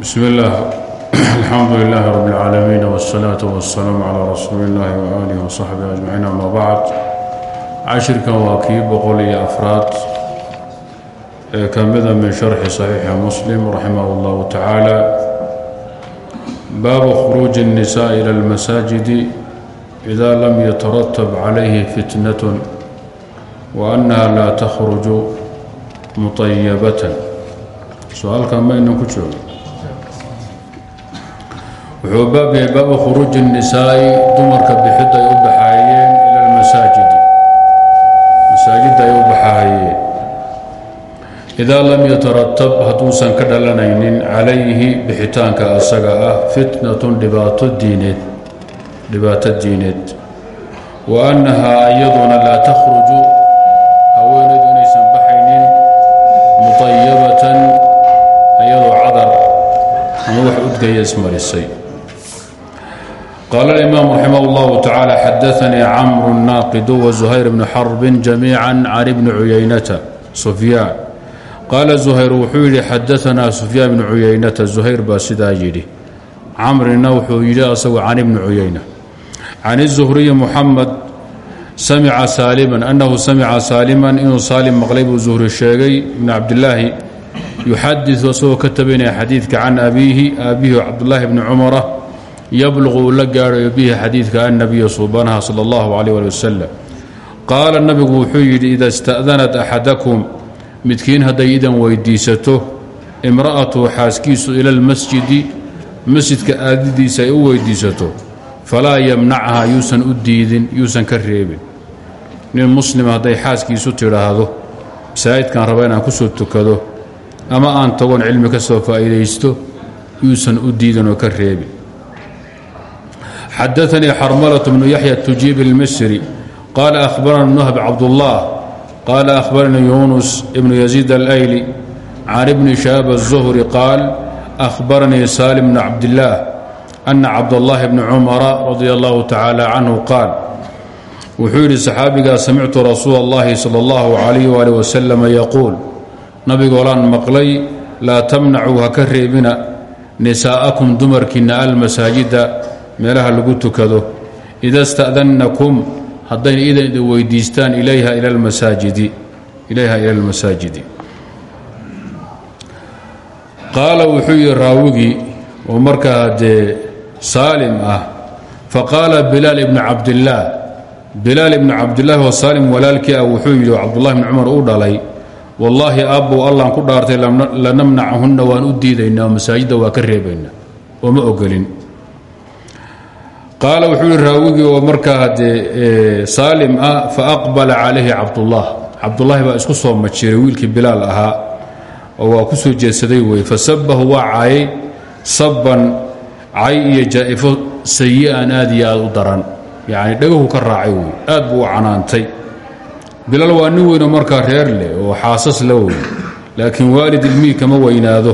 bsm اllah alxamdu lilah rb اlcaalamiin wالsalaaة wالsalaam calى rasuuli اllahi waalih wصaxbi ajmaciin ama bacd cashirkan waa kii boqol iyo afraad ee ka mida min sharxi صaxiixi muslim raximah اllahu tacaala baabu khuruuji الnisaء ilى اlmasaajidi ida lam yataratab calayhi fitnaة waanaha laa takhruju muطayabatan su-aalkan maynan ku joogo wuxuu baab yahay baabu khuruuji الnisaa'i dumarka bixidda ay u baxaayeen ila اlmasaajidi masaajidda ay u baxaayeen idaa lam yataratab hadduusan ka dhalanaynin calayhi bixitaanka asaga ah fitnatun dhibaato diineed dhibaato diineed wa annahaa iyaduna laa takhruju haweenaydu inaysan baxaynin muطayabatan iyadoo cadar ama wax udgaya ismarisay qaala اimaam raximah اllahu tacaala xadaanii camru naaqidu wazuhayr bnu xarbin jamiica can ibni cuyaynata sufyaan qaala zuhayr wuxuu yidhi xadaanaa sufyaan bnu cuyaynata zuhayr baa sidaa yidhi camrina wuxuu yidhi asagu can ibni cuyayna can الzuhriyi muxamed samica saaliman annahu samica saaliman inuu saalim maqlay buu zuhri sheegay ibn cabdilaahi yuxadiثu asagoo ka tabanaya xadiidka can abiihi aabihi cabdulaahi bni cumara yabluqu uu la gaadhayo bihi xadiidka annabiya suubanaha sala allahu calayh ali wasalam qaala nabigu wuxuu yidhi ida ista'danat axadakum midkiin hadday idan weydiisato imra'atu xaaskiisu ila almasjidi masjidka aadidiisa ay u weydiisato falaa yamnacha yuusan u diidin yuusan ka reebin. Nin muslima hadday xaaskiisu tidhaahdo masaajidkan raba inaan ku soo tukado ama aan tagoon cilmi ka soo faa'iidaysto yuusan u diidin oo ka reebin xadaanii xarmalة bnu yaxya tujiib اlmisri qaala ahbarana bn whb cabdالlah qaala ahbaranii yunus ibnu yaziid alayli can ibni shahaab الzuhri qaal ahbaranii salim bn cabdillaah ana cabdاllahi bni cumara radia allahu tacaala canhu qaal wuxuu yidhi saxaabigaa samictu rasuula اllahi salى اllahu calayh wali waslama yaquul nabigoolaan maqlay laa tamnacuu ha ka reebina nisaa'akum dumarkiinna almasaajida meelaha lagu tukado. Ida sta'dannakum haddayna idan idin weydiistaan ilayha ila almasaajidi qaala wuxuu yidhi raawigii oo markaa dee saalim ah faqaala bilaal ibnu cabdillaah bilaal ibnu cabdillaahi oo saalim walaalkii ah wuxuu yidhi oo cabdullahi bni cumar uu dhalay wallaahi aabbow allaan ku dhaartay lanamnachunna waan u diidaynaa oo masaajidda waa ka reebaynaa oo ma ogolin qaala wuxuu yihi raawigii oo markaa dee saalim ah faaqbala calayhi cabdullah. Cabdullaahi baa isku soo majiray wiilkii bilaal ahaa oo waa ku soo jeedsaday wey fasabahu waa caayay. Sabban cay iyo jaa'ifo sayi'an aad iyo aad u daran. Yacni dhagahu ka raacay wey aad buu u canaantay. Bilaal waa nin weynoo markaa reer leh oo xaasas la wey laakiin waalid ilmihii kama weynaado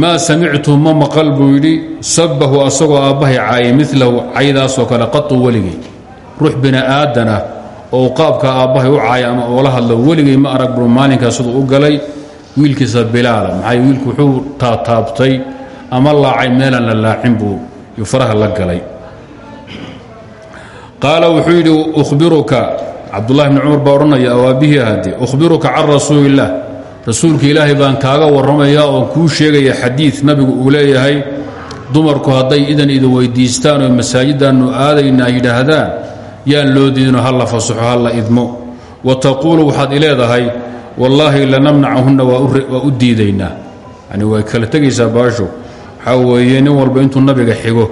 maa samictu ma maqal buu yidhi. Sabbahu asagoo aabbahay caayay milahu caydaasoo kale qatu weligay. Ruux bini aadan ah oo qaabka aabbahay u caaya ama oola hadlo weligay ma arag buu maalinkaa siduu u galay. Wiilkiisa bilaala maxay wiilku wuxuu taataabtay ama laacay meelaan la laacin buu faraha la galay. Qaala wuxuu yidhi uhbiruka cabdullahi bni cumar baa odhanaya ahade uhbiruka can rasuuliillaah rasuulka ilaahay baan kaaga warramayaa oon kuu sheegaya xadiid nabigu uu leeyahay dumarku hadday idan idin weydiistaan oo masaajiddaannu aadaynaa yidhaahdaan yaan loo diidino ha la fasaxo ha la idmo. Wa taquulu waxaad i leedahay wallaahi lanamnachunna waa u diidaynaa. Yani way kala tegaysaa baasho. Waxaa weeye nin walba intuu nabiga xigo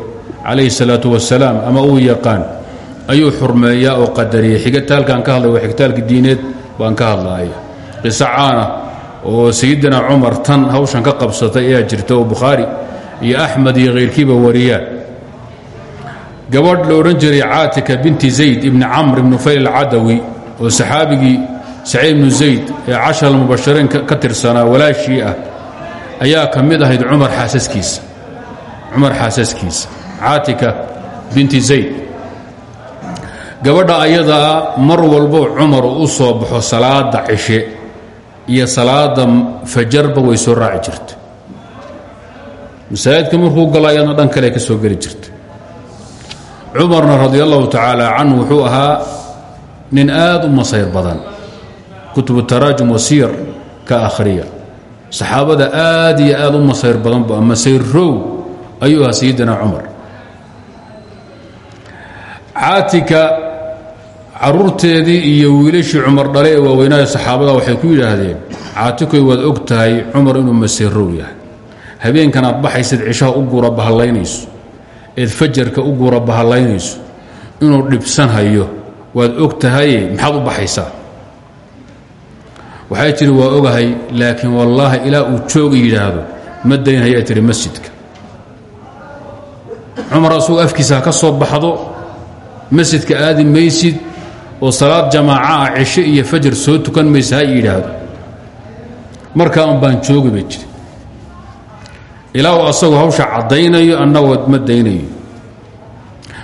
calayhi salaatu wasalaam ama uu yaqaan ayuu xurmeeyaa oo qadariyay xigitaalkaan ka hadlay waa xigitaalka diineed baan ka hadlaaya. Qiso oo sayidina cumar tan hawshan ka qabsatay ayaa jirta oo bukhaari iyo axmed iyo khayrkiiba wariyaan gabadh la odhan jiray caatika binti zayd ibni camr ibnu fayl alcadawi oo saxaabigii saciid ibnu zayd ee cashar almubashariin ka tirsanaa walaashii ah ayaa ka mid ahayd cumar xaasaskiisa cumar xaasaskiisa caatika binti zayd. Gabadha ayadaa mar walbo cumar u soo baxo salaada cishe iyo salaada fajarba way soo raaci jirta masaajidka markuu galo ayadna dhan kale ka soo geli jirta cumarna radi allahu tacaala canhu wuxuu ahaa nin aad u masayr badan. Kutubu taraajum wasiyar ka akhriya. Saxaabada aad iyo aad u masayr badan bu masayrow ayuu sayidina cumar. Caatika caruurteedii iyo wiilashii cumar dhale ee waaweynaaha saxaabada waxay ku yidhaahdeen caatikoy waad og tahay cumar inuu masayrow yahay. Habeenkan aad baxaysid cishaha u guura bahallaynayso eed fajarka u guura bahallaynayso inuu dhibsanhayo waad og tahaye maxaad u baxaysaa? Waxay tidhi waa ogahay laakiin wallaahi ilaa uu jooga yidhaahdo ma daynhayaa tidhi masjidka. Cumar asuu afkiisa ha ka soo baxdo masjidka aadi maysid oo salaad jamaaca ah cisho iyo fajar soo tukan maysa ha yidhaahdo. Markaa un baan joogi bay jiri. Ilaa uu asagoo hawsha caddaynayo annagoo ma daynayo.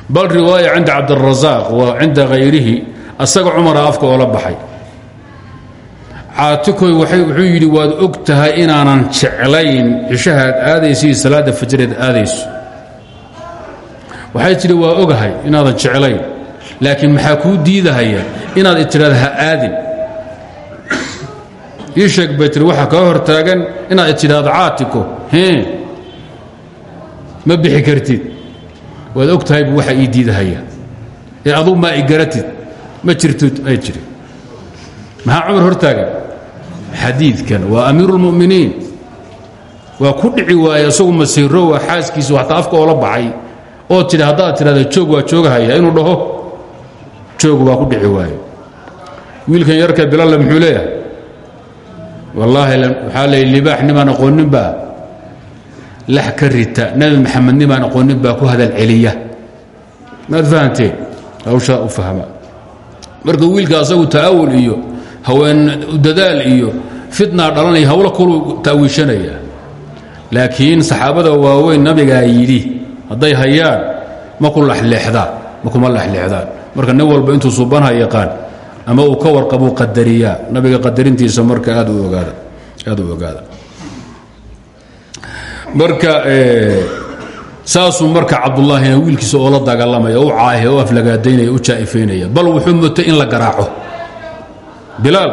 Bal riwaaya cinda cabdirasaaq wa cinda hayrihi asaga cumara afka oola baxay. Caatikoy wuxuu yidhi waad og tahay inaanan jeclayn cishaha aad aadayso iyo salaadda fajreed aadayso waxay tidhi waa ogahay inaadan jeclayn laakiin maxaa kuu diidahaya inaad itidhaada ha aadin? Ii sheeg bay tiri waxaa kaa hor taagan inaad itidhaado caatiko. Hee? Ma bixi kartid. Waad og tahay bu waxa ii diidahaya. Ee aduu maa i garatid? Ma jirtid ay jiri maxaa cumar hor taagan xadiidkan waa amiiru اlmu'miniin waa ku dhici waaye isagu masiiro waa xaaskiisu hataa afka oola baxay oo tidhi haddaad tidhahda joog waa joogahaya inuu dhaho joog waa ku dhici waaye wiilkan yarka bilalle muxuu leeyahay? Wallaahi waxaa leey libaax nimaan aqoonin baa lax ka rita nabi maxamed nimaan aqoonin baa ku hadal celiya. Maad fahanteen hawshaa u fahma. Marka wiilka asagu ta'awul iyo haween dadaal iyo fitnaa dhalanaya hawlo kulu ta'wiishanaya laakiin saxaabada waaweyn nabigaa yidhi hadday hayaan ma ku lexleexdaan ma kuma lexleexdaan marka nin walba intuu subanha yaqaan ama uu ka warqabuu qadariyaa nabiga qadarintiisa marka aad u ogaada aad u ogaada. Marka saasuu marka cabdullaahina wiilkiisa oo la dagaalamaya u caahe o aflagaadaynaya u jaa'ifaynaya bal wuxuu mutay in la garaaco. Bilaal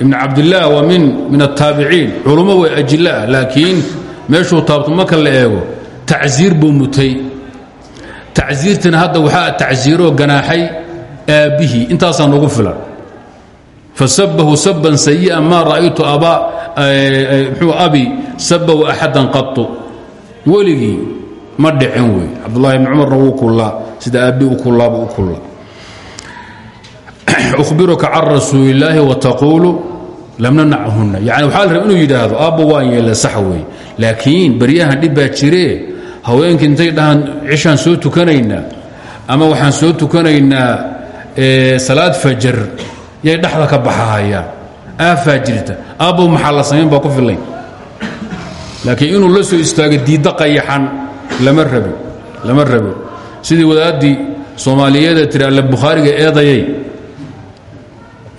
ibn cabdillaah waa min min aلtaabiciin culummo way ajilaah laakiin meeshuu taabto marka la eego tacsiir buu mutay tacsiirtana hadda waxaa tacsiiroo ganaaxay aabbihii. Intaasaa nagu filan. Fasabahu saban sayi'an maa ra'aytu mxuu abi sabahu axadan qatu weligii ma dhicin wey. Cabdullahi ibni cumarna wuu kullaa sida aabbi u kullaaba u kulla. Uhbiruka can rasuuli illaahi wataquulu lam nanachunna yani waxaa la raba inuu yidhaahdo aabba waan yeela sax laakiin baryahan dhib jiree haweenkii intay dhahaan cishaan soo tukanaynaa ama waxaan soo tukanaynaa salaad fajar yay dhexda ka baxahayaan aafaa jirta aabbow samayn baa ku fillayn. Laakiin inuu la soo istaago diidda qayaxan lama rabi lama rabo. Sidii wadaaddii soomaaliyeeda tiri alle bukhaariga eedayay.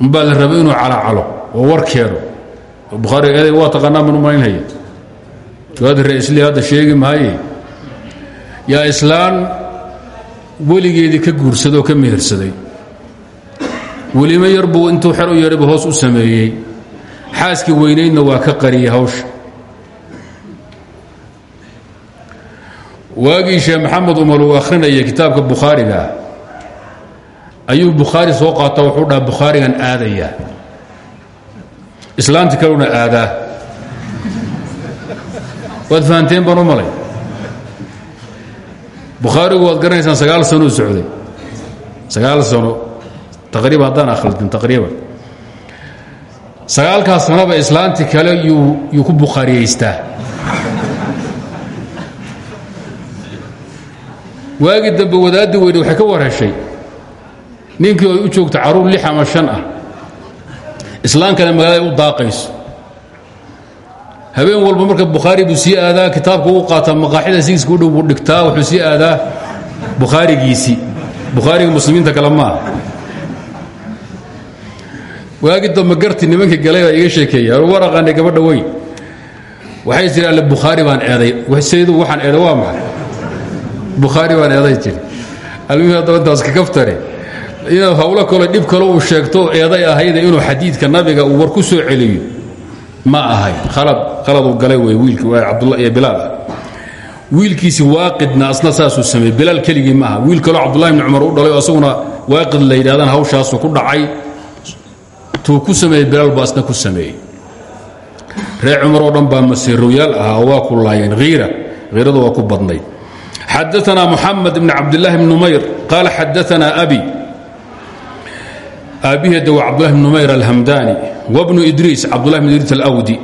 Umbaa rabo inuu calacalo oo war keeno. Eeday waa taqaanaa man u malaynhaya jawaadi ra'isli hadda sheegi maaye yaa islaan weligeedii ka guursaday oo ka mehersaday. Welimo yar buu intuu xer u yeedhaybu hoos u sameeyey. Xaaskii weynaydna waa ka qariyey hawsha. Waagii sheekh maxamed umar uu akhrinayay kitaabka bukhaariga ayuu bukhaari soo qaata wuxuu dhaha bukhaarigan aadayaa islaanti kaluna aadaa. Waad fahanteen baan u malay bukhaarigu waad garanaysaan sagaal sanuu socday. Sagaal sano. Taqriiban haddaan akhlidin taqriiban sagaalkaas sanaba islaanti kale yuu ku bukhaariyaystaa waagii dambe wadaaddi weyne waxay ka warheshay. Ninkii ay u joogta carruur lix ama shan ah. Islaamkana magaalada u daaqayso habeen walba marka bukhaari buu sii aadaa kitaabka u qaataa maqaaxida siiska u dhow buu dhigtaa wuxuu sii aadaa bukhaarigiisii bukhaariga muslimiinta kale maaha waagi dambe garti nimankii galay baa iga sheekeeya war aqaanay gabadha weyn. Waxay tiri alle bukhaari baan eeday. Saydu waxaan eeday waa maxay? Bukhaari baan eeday tiri almihim haddaba intaas kakaftare inuu hawlo kale dhib kale uu sheegto eeday ahayde inuu xadiidka nabiga uu war ku soo celiyo ma ahay. Khaladuu galay wey wiilki bilaal. Wiilkiisi waaqidna asna saasuu sameeyey. Bilaal keligii maaha wiil kaloo cabdullahi bni cumar u dhalay oo asaguna waaqid la yidhahdaan hawshaasu ku dhacay. Tuu ku sameeyey bilaal baa ku sameeyey. Reer cumar oo dhan baa oo waa ku laayeen hiira hiiradu waa ku badnayd. Xadaanaa muxamed bn cabdillaahi bn numayr. Qaala xadaanaa abi aabbiheeda waa cabdullahi bn numayr alhamdani wabnu idriis cabdullahi bn idriis alawdi.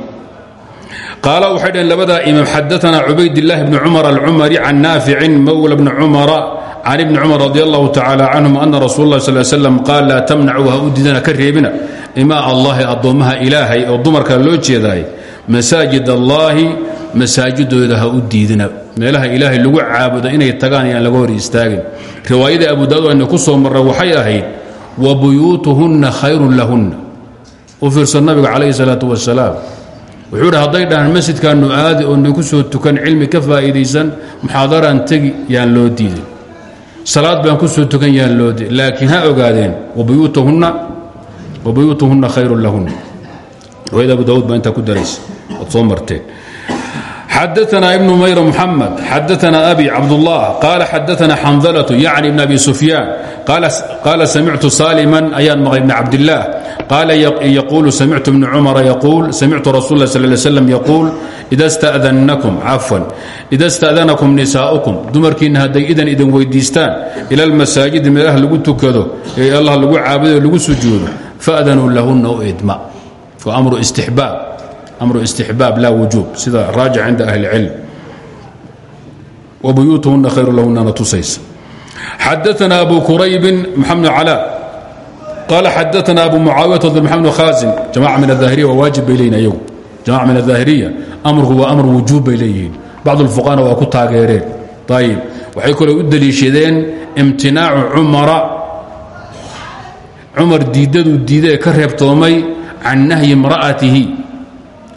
Qaala waxay dhaheen labadaa imaam xadaanaa cubaydillaahi bni cumar alcumari can naaficin mowla bni cumara can ibni cumar radi allahu tacaala canhum ana rasuul lah sal slam qaal laa tamnacu ha u diidana ka reebina. Imaa allahi addoommaha ilaahay oo dumarka loo jeedaay masaajid allaahi masaajidooda ha u diidina. Meelaha ilaahay lagu caabudo inay tagaan yaan laga hor istaagin. Riwaayadii abu daawud ayna ku ahayd wa buyuutuhunna khayrun lahunna. U fiirsan nabiga calayhi salaatu wasalaam wuxuu idhi hadday dhahaan masjidkaanu aadi oo ninku soo tukan cilmi ka faa'iidaysan muxaadaraan tegi yaan loo diidin. Salaad baan ku soo tukan yaan loo diidin. Laakiin ha ogaadeen wabuyuutuhunna wabuyuutuhunna khayrun lahunna. Riwaayada abu daawud baa intaa ku daraysa waad soo marteen xadaana ibnu mayr muxamed xadaana abi cabdullah qaala xadaana xandalatu yacni ibn abi sufyaan qaala samictu saliman ayaan maqlay ibn cabdillaah qaala yaquulu samictu ibni cumara yaquul samictu rasul lah sal slam yaquul ida sta'dannakum cafwan ida sta'danakum nisaa'ukum dumarkiinna hadday idan idin weydiistaan ila almasaajidi meelaha lagu tukado ee allah lagu caabudo lagu sujuudo fa'danuu lahunna u idma wa amru istixbaab amru istixbaab laa wujuub sida raajic cinda ahli اlcilm wbuyuutuhuna khayru lahunana tusaysa xadaana abu quraybin maxamed calaa qaala xadaana abu mucaawiyata maxamed khaasin jamaca min aahiriya waa waajib bay leeyihiin ayagu jamaca min aahiriya amrku waa amr wujuub bay leeyihiin bacd اlfuqahana waa ku taageereen ayib waxay kaloo u deliishadeen imtinaacu cumara cumar diidaduu ka reebtoomay can nahyi imra'atihi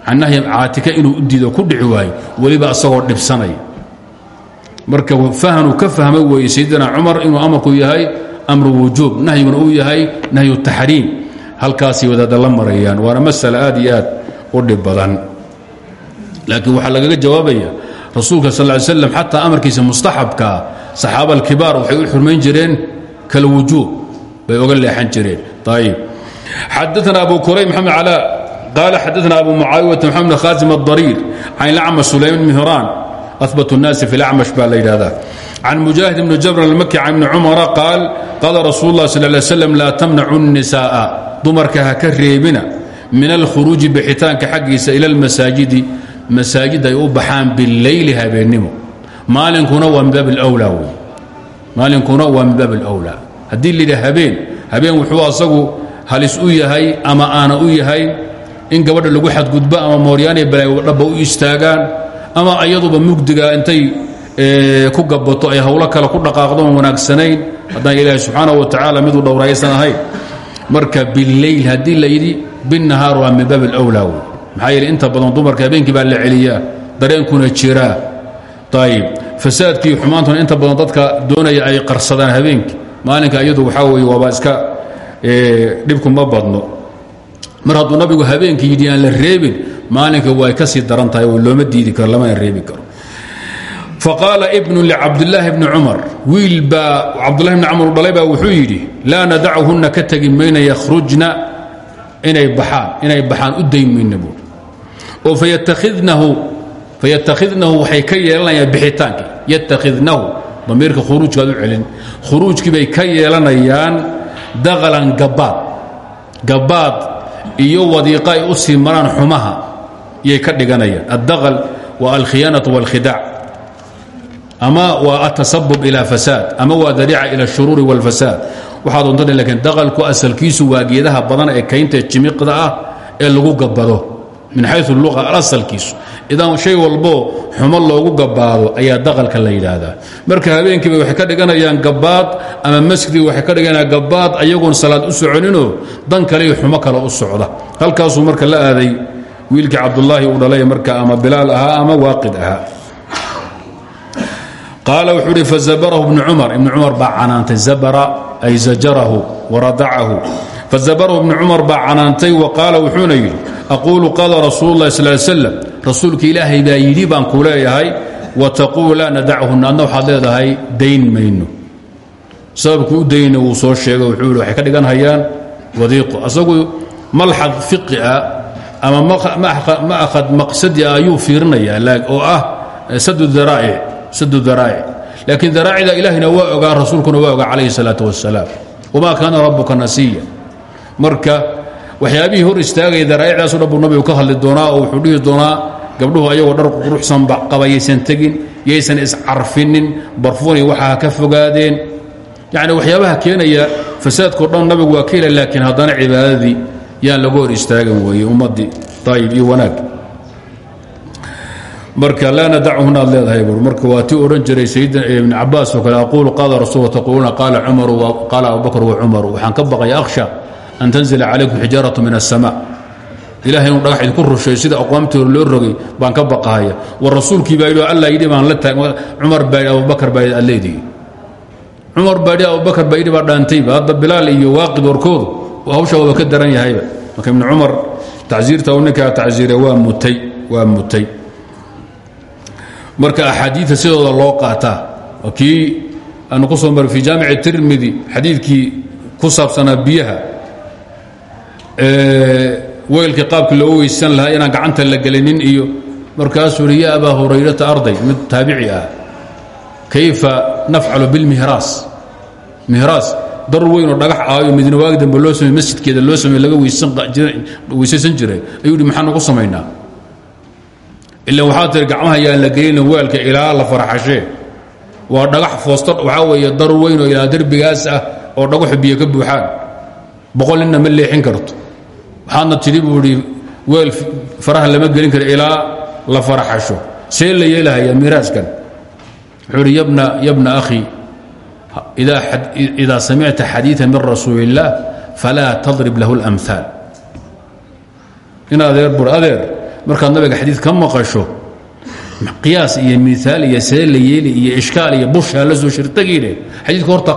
can nahyi caatika inuu u diido ku dhici waayo weliba asagoo dhibsanaya. Marka fahanuu ka fahmay weeye sayidina cumar inuu amarku yahay amru wujuub nahyiguna uu yahay nahyu taxriim halkaasay wadaadda la marayaan waana aad iyo aad u dhib badan. Laakiin waxaa lagaga jawaabaya rasuulka sal ly slam xataa amarkiisa mustaxabkaa saxaaba alkibaar waxay u xurmayn jireen kal wujuub bay oga leexan jireen. Ayib xadaana abu kurayb maxamed calaa qaala xadaana abu mucaawiyata maxamed khaasim adariir can lacma sulayman mihraan أثبت الناس في الأعمش baa la yidhahdaa عن مجاهد بن جبر المكي عن بن cمر قاaل قاla رsuل الله صلى اه عليه وسلم لا تمنcu النساء dumarka ha ka reebina min الkخhuروuجi bixitaanka xaggiisa ilى الmasaajidi masaajid ay u baxaan biاleyli habeennimo maalinkuna waa min baab اlأwlى wy maalinkuna waa min baab اlأwlى haddii la yidha habeen habeen wuxuu asagu halis u yahay ama aana u yahay in gabadha lagu xadgudbo ama mooryaanay balaayo dhaba u istaagaan ama ayaduba mugdiga intay ku gabato ay hawlo kale ku dhaqaaqdoon wanaagsanayn haddaan ilaahay subxaana wa tacaala miduu dhowraaysan ahayn marka bileyl haddii la yidhi binnahaar waa min baab alwlaa wey maxaa inta badan dumarka habeenkii baa la celiyaa dareenkuna jiraa ayib fasaadkii xumaantuna inta badan dadka doonaya ay qarsadaan habeenkii. Maalinka iyadu waxaa weye waaba iska dhibku ma badno mar hadduu nabigu habeenkii yidhi aan la reebin maalinka way ka sii daran oo looma diidi karo lamana reebi karo. Faqaala ibnu licabdilaahi bni cumar wiil baa cabdulahi bni camar u wuxuu yidhi laa nadacuhunna ka mayna yakhrujna inay baxaan inay baxaan u dayn oo fayattakhidnahu waxay ka yeelanayaan bixitaankii yattakhidnahu damiirka khuruujkaad u celin bay ka yeelanayaan daqalan gabaad. Gabaad iyo wadiiqa ay u sii maraan xumaha iyay ka dhiganayaan addaqal waa alkhiyaanatu wاlkhidaac ama waa atasabub ila fasaad ama waa dariica ila اshuruuri wاlfasaad waxaa doonta lakiin daqalku asalkiisu waa geedaha badan ee kaynta jimiqda ah ee lagu gabado min xayu lua asalkiisu. Idan shay walbo xumo loogu gabaado ayaa daqalka la yidhaahdaa. Marka habeenkiiba waxay ka dhiganayaan gabaad ama masjidii waxay ka dhiganayaan gabaad ayagoon salaad u soconinoo dan kale xumo kale u socda. Halkaasuu marka la aaday wiilkii cabdulaahi uu dhalay marka ama bilaal ahaa ama waaqid ahaa. Qaala wuxuu ihi fazabarahu ibnu cumar. Ibnu cumar baa zabara ay zajarahu waradacahu fazabarahu ibnu cumar baa canaantay wa qaala wuxuuna yidhi aquulu qaala rasuulu اllahi sal slam rasuulka ilaahay baa yidhi baan ku leeyahay wa taquulu laa nadachuna adna waxaad leedahay dayn mayno sababku u dayna wuu soo sheegay wuxuu yidhi waxay ka dhigan hayaan wadiiqo asagu malxad fiqi ah ama ma'had maqsadi ah ayuu fiirinayaa oo ah sadu daraa'ic laakiin daraacida ilaahina waa ogaa rasuulkuna waa ogaa calayhi salaatu wasalaam wamaa kaana rabbuka nasiya marka waxyaabihii hor istaagaya daraa'icdaaso dhan buu ka hadli doonaa oo wuxuu dhihi doonaa gabdhuhu ayagoo dhar quruxsan qaba yaysan tegin yaysan iscarfinin barfuuni waxaa ka fogaadeen. Yacni waxyaabaha keenaya fasaadkao dhan nabigu waa ka laakiin haddana cibaadadii yaan laga hor istaagin weeye ummaddii ayib iyo wanaag. Marka laa nadachuna aad leedahay marka waa tii jiray sayidina ibn cabaas oo kale aquulu qaala rasul taquuluuna qaala qaala abubakr wa cumaru. Waxaan ka baqaya akhsha an tanzila calaykum xijaaratu min الsama ilahay inuu dhagax idinku rushay sida aqwaamtii loo rogay baan ka baqahaya war rasuulkii baa yidhi alla yidhi baan la taag cumar baa yidhi abubakar baa yidhi alleedii baa yidhi abubakar baa yidhi baa dhaantayba hadda bilaal iyo waaqid warkoodu hawsha waaba ka daran yahayba marka ibnu cumar tacsiirta uu ninkaa tacsiiray waa mutay waa mutay marka axaadiida sidooda loo qaataa kii aanu ku soo maray fi jaamici tirmidi xadiidkii ku saabsanaa biyaha weylkii qaabkii loo weysan lahaa inaan gacanta la gelinin iyo markaasuu hi ya abaa arday mid taabici ah. Kayfa nafcalu bilmihraas mihraas? Dar weyn oo dhagax aayo midna waagi loo samey masjidkeeda loo samey laga weysaysan jiray. Ayuu hi maxaan ugu samaynaa? Ila waxaa gacmaha yaan la gelina weelka ilaa la farxashee waa dhagax foosto waxaa weeye dar weyn oo ilaa derbigaas ah oo dhagaxu biyo ka buuxaan. Boqol ma leexin karto waxaadna tidhi buu idhi weel faraha lama gelin karo ilaa la faraxasho see la yeelahaya miiraaskan wuxuu idhi yabna yabna akhi idaa samicta xadiiثa min rasuuli الlah falaa tadrib lahu اlamhaal in adeer bur adeer markaad nabiga xadiid ka maqasho qiyaas iyo miaal iyo see la yeeli iyo ishkaal iyo bushaa la soo shirtagiine xadiidka horta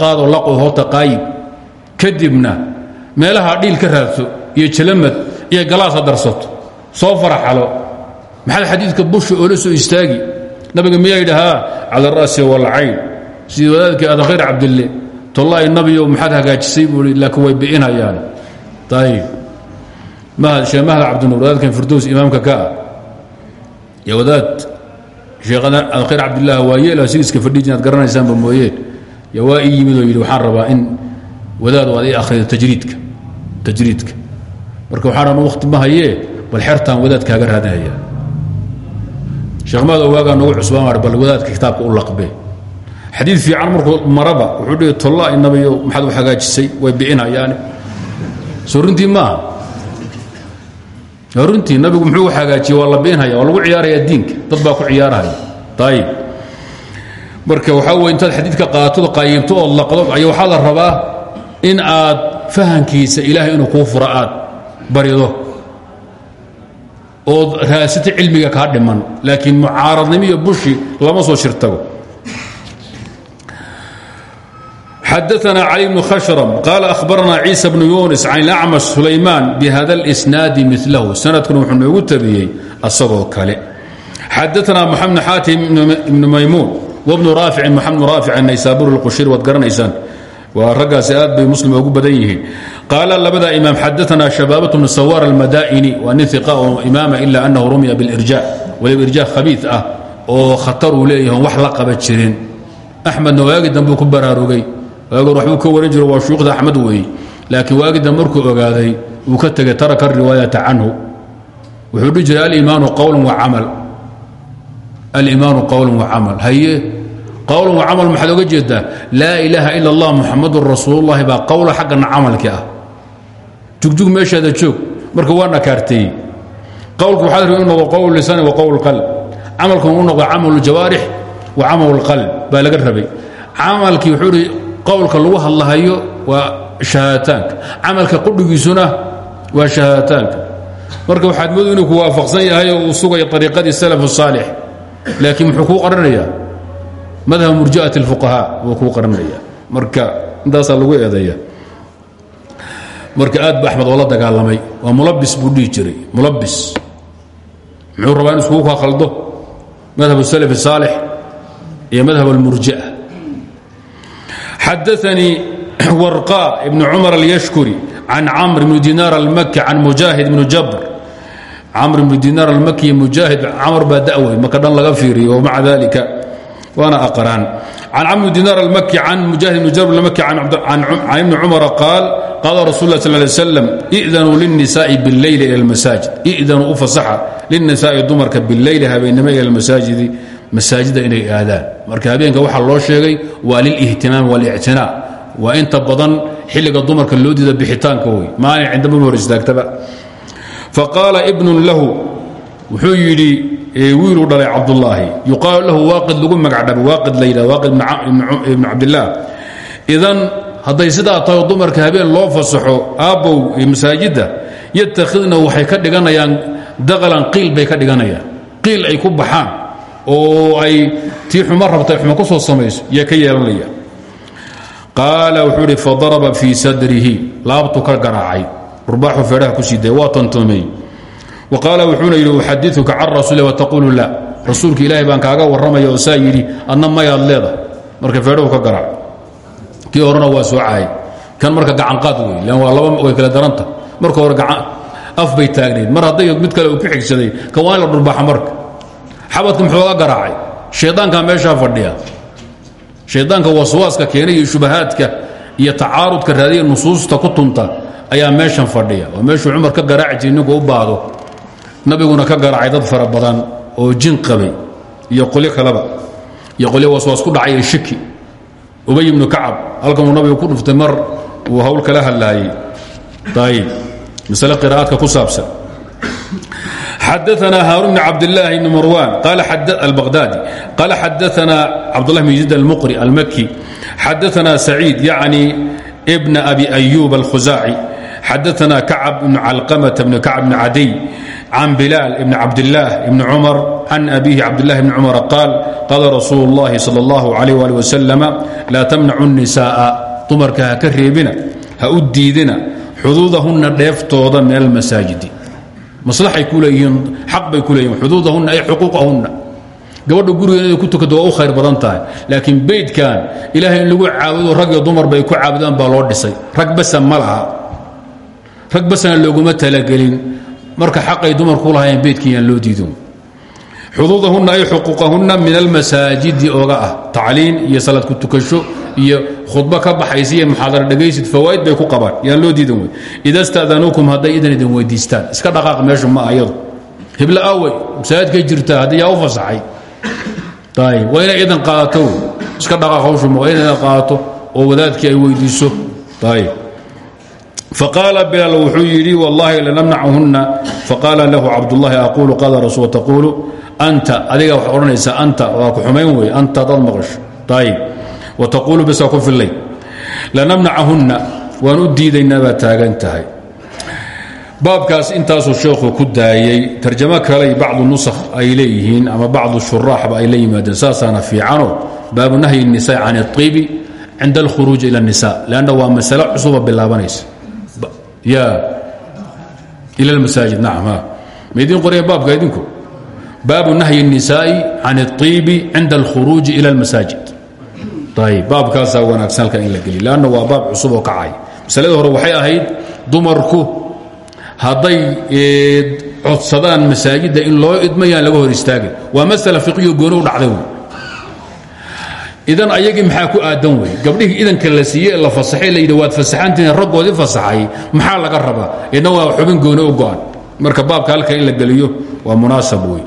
qaado laqo horta qaayib kadibna meelaha dhiil ka raadso iyo jalamad iyo galaasa darsato soo faraxalo. Maxaad xadiidka busha oo la soo istaagi? Nabiga miyaa yidhahaa cala ra'si walcayn sidii wadaadkii adan khayr cabdille tollaahi nabiyow maxaad hagaajisay buu i laakiin way bi'inayaan. Ayib shee mahad cabdinuur wadaadkan firdows imaamka ka ah. Iyo wadaad sheekh adkhayr cabdillaah waa yeela sigiiska fadhiij inaad garanaysaanba mooyeen yaa waa ii yimid oo yidhi waxaan rabaa in wadaad waad ii akhrido tajriidka tajriidka marka waxaan anu wakti ma hayee bal xertaan wadaad kaaga raadinaya. Sheekh mahad waagaa noogu cusbaan bal wadaadka kitaabka u laqbe. Xadiid fiican markuu maraba wuxuu dhihi tollaa inabayo maxaad u hagaajisay? Way bi'inayaani soo runtii maaha runtii nabigu muxuu hagaajiyey waa la biinhaya waa lagu ciyaaraya diinka dad baa ku ciyaarahaya. Ayib marka waxaa wey intaad xadiidka qaatod qaayibto ood laqdo ay waxaa la rabaa in aad fahankiisa ilaahay inuu kuu furo aad barido. Ood raasita cilmiga kaa dhiman laakiin mucaaradnimo iyo bushi lama soo shirtago xadaana cali bnu khashram qaal ahbarana ciisa bnu yunis can ilacmash sulaymaan bihada اlisnaadi milahu sanadkan wuxuu noogu tabiyey asagoo kale. Xadaana muxamed xaatim ibnu maymuun wbnu raaficin muxamed bnu raafic naysaabuur lqushir waad garanaysaan waa raggaasi aad bay muslim ugu badan yihiin. Qaala labada imaam xadaanaa shabaabatu bnu sawaar almadaa'ini waa nin iqa oo imaama ila annahu rumiya bilirja waliba irja khabiid ah oo khatar uu leeyahan wax la qaba jirin. Axmedna waagi dambuu ku baraarugay. Waagoor waxbuu ka waran jiro waa shuyuukhda axmed weeye laakiin waagi dambe markuu ogaaday wuu ka tegay taraka ariwaayata canhu. Wuxuu dhihi jiray alimaanu qawlan wa camal. Alimaanu qowlan wa camal. Haye wa camal maxaad oga jeedaa laa ilaaha ila allah muxamadun rasuulullahi baa qowla xaggana camalkii ah. Jugjug meeshaada joog marka waa nakaarteeyey qowlku waxaad rabi inu noqdo qowl lisani wa qowl qalb. Camalkan uu noqdo camalu jawaarix wa camalu qalb baa laga rabay. Camalkii wuxuu ihi qowlka lagu hadlahayo waa shahaataanka camalka qudhigiisuna waa shahaataanka marka waxaad moodu inuu ku waafaqsan yahay oo uu sugayo ariiqadii salaf laakiin muxuu kuu madhab murji'at اlfuqahaa wuu kuu qarinaya marka intaasaa lagu eedeeya marka aad ba axmed oo la dagaalamay waa mulabis buu dhihi jiray mulabis muxuu rabaa in iskugu kaa khaldo madhab الsalaf الsaalix iyo madhab اlmurji'a xadaanii warqa ibn cumar alyashkuri can camr bn dinaar almaki can mujaahid bn jabr camr bn dinaar almaki mujaahid camar baa da'wey marka dhan laga fiiriyo wmaca dalika waana aqraan. Can camr bn dinaar almaki can mujaahid bn jabr almaki can ibni cumara qaal qaala rasul lah sal lay slam idanuu lilnisaa'i billeyli ila almasaajid. Idanuu u fasaxa lilnisaa'i dumarka billeyli habeennimo ila almasaajidi masaajida inay aadaan. Marka habeenka waxaa loo sheegay waa lilihtimaam walictinaa waa inta badan xilliga dumarka loo diida bixitaanka wey maalin cindama hor istaagtaba. Faqaala ibnun lahu wuxuu yidhi wiiluu dhalay cabdulaahi yuqaalu lahu waaqid lagu magacdhabo. Waaqid la yidhah waaqid ibnu cabdillaah. Idan hadday sidaa tahay dumarka habeen loo fasaxo aabbow masaajidda yattakhidna waxay ka dhiganayaan daqalan qiil bay ka dhiganayaan. Qiil ay ku baxaan oo ay tii xumo rabta xumo ku soo samayso yaa ka yeelanaya. Qaala wuxuu idhi fadaraba fii sadrihi. Laabtu ka garaacay. Rurbaaxu feedhaha ku sii daya waa tantoomey qaala wuxuuna yidhi uxadiuka can rasuuli wataquulu la rasuulka ilaahay baan kaaga warramaya oo saa yidhi adna mayaad leeda marka feedhahu ka garaac kii horena waa soo cahay kan marka gacanqaad wey lan waa laba way kala daranta. Marka hore af bay taagnayd. Mar hadday mid kale uu ku xigsaday kan waa in la dhurbaaxa marka. Xabadka muxuu ga garaacay? Shaydaankaa ayaa meeshan fadhiya. Oo meeshuu cumar ka garaaci jiri u baahdo nabiguna ka garaacay dad fara badan oo jin qabay iyo qolyo kaleba. Iyo qolyo waswaas ku dhacay shiki ubay ibnu kacab halkanuu nabigu ku dhuftay mar uu hawl kala hadlaayey ayib masale qiraa'aadka ku saabsan. Xadaana haarun bn cabdilaahi bni marwan albaqdaadi qaala xadaana cabdullah bn yaziid almuqri almaki xadaana saciid yacni bna abi ayuub alkhuzaaci xadaana kacab bnu calqamata bni kacab bni cadiy can bilaal ibni cabdilaah ibni cumar can abiihi cabdilahi bni cumar qaal qaala rasuulu اllahi sal اllahu alayh ali wasalam laa tamnacu nisaa'a dumarka ha ka reebina ha u diidina xuduudahunna dheeftooda min almasaajidi maslaxay ku leeyihiin xaq bay ku leeyihiin xuduudahunna ay xuquuqahunna gabadha guriga inay ku tukato waa u khayr badan tahay laakiin beydkan ilaahay in lagu caabudo rag iyo dumarba ay ku caabudaan baa loo dhisay rag basa ma laha rag basana looguma talagelin marka xaqay dumar ku lahaayeen beydkan yaan loo diidin. Xuduudahunna ay xuquuqahunna min almasaajidi oga ah tacliin iyo salaad ku tukasho iyo khudba ka baxaysa iyo muxaadara dhegaysid bay ku qabaan. Yaan loo diidan wey ida sta'danuukum hadday idan idin weydiistaan. Iska dhaqaaq meeshu ma ayadu hibla awey masaajidkay jirtaa haddii yaa u fasaxay. Ayb waa idan qaadato. Iska dhaqaaq hawshu ma waa inay oo wadaadkii ay weydiiso. Ayb faqaala bilaal wuxuu yidhi wallaahi lanamnachunna faqaala lahu cabdullahi aquulu qaala rasul taquulu anta adiga waxaad odhanaysaa anta waa ku xumayn wey anta dad maqasho ayb wtaquulu bisaa ku fillay lanamnacahunna waan u diidaynaa baad taagan tahay baabkaas intaasuu sheekhu ku daayey tarjamo kaley bacdu nusakh ay leeyihiin ama bacdu shuraaxba ay la yimaadeen saasaana fiicano baabu nahyi الnisaa can الطibi cinda اlkhuruuji ilى الnisa lanna waa masale cusuba bilaabanaysa ya ila اlmasaajid nacam ma idiin qoraya baabka idinku baabu nahyi الnisaaءi can الطibi cinda اlkhuruuji ilى اlmasaajid ayb baabkaasaa wanaagsan halkan in la geliy lanna waa baab cusub oo kacay masalada hore waxay ahayd dumarku hadday codsadaan masaajidda in loo idmayaan laga hor istaagin waa masala fiqiyo gooni u dhacday wey idan ayagii maxaa ku aadan wey gabdhihii idanka la siiyey ee la fasaxay la yidhi waad fasaxantihiin raggoodii fasaxay maxaa laga rabaa idna waa xubin gooni u go'an marka baabka halkan in la geliyo waa munaasab wey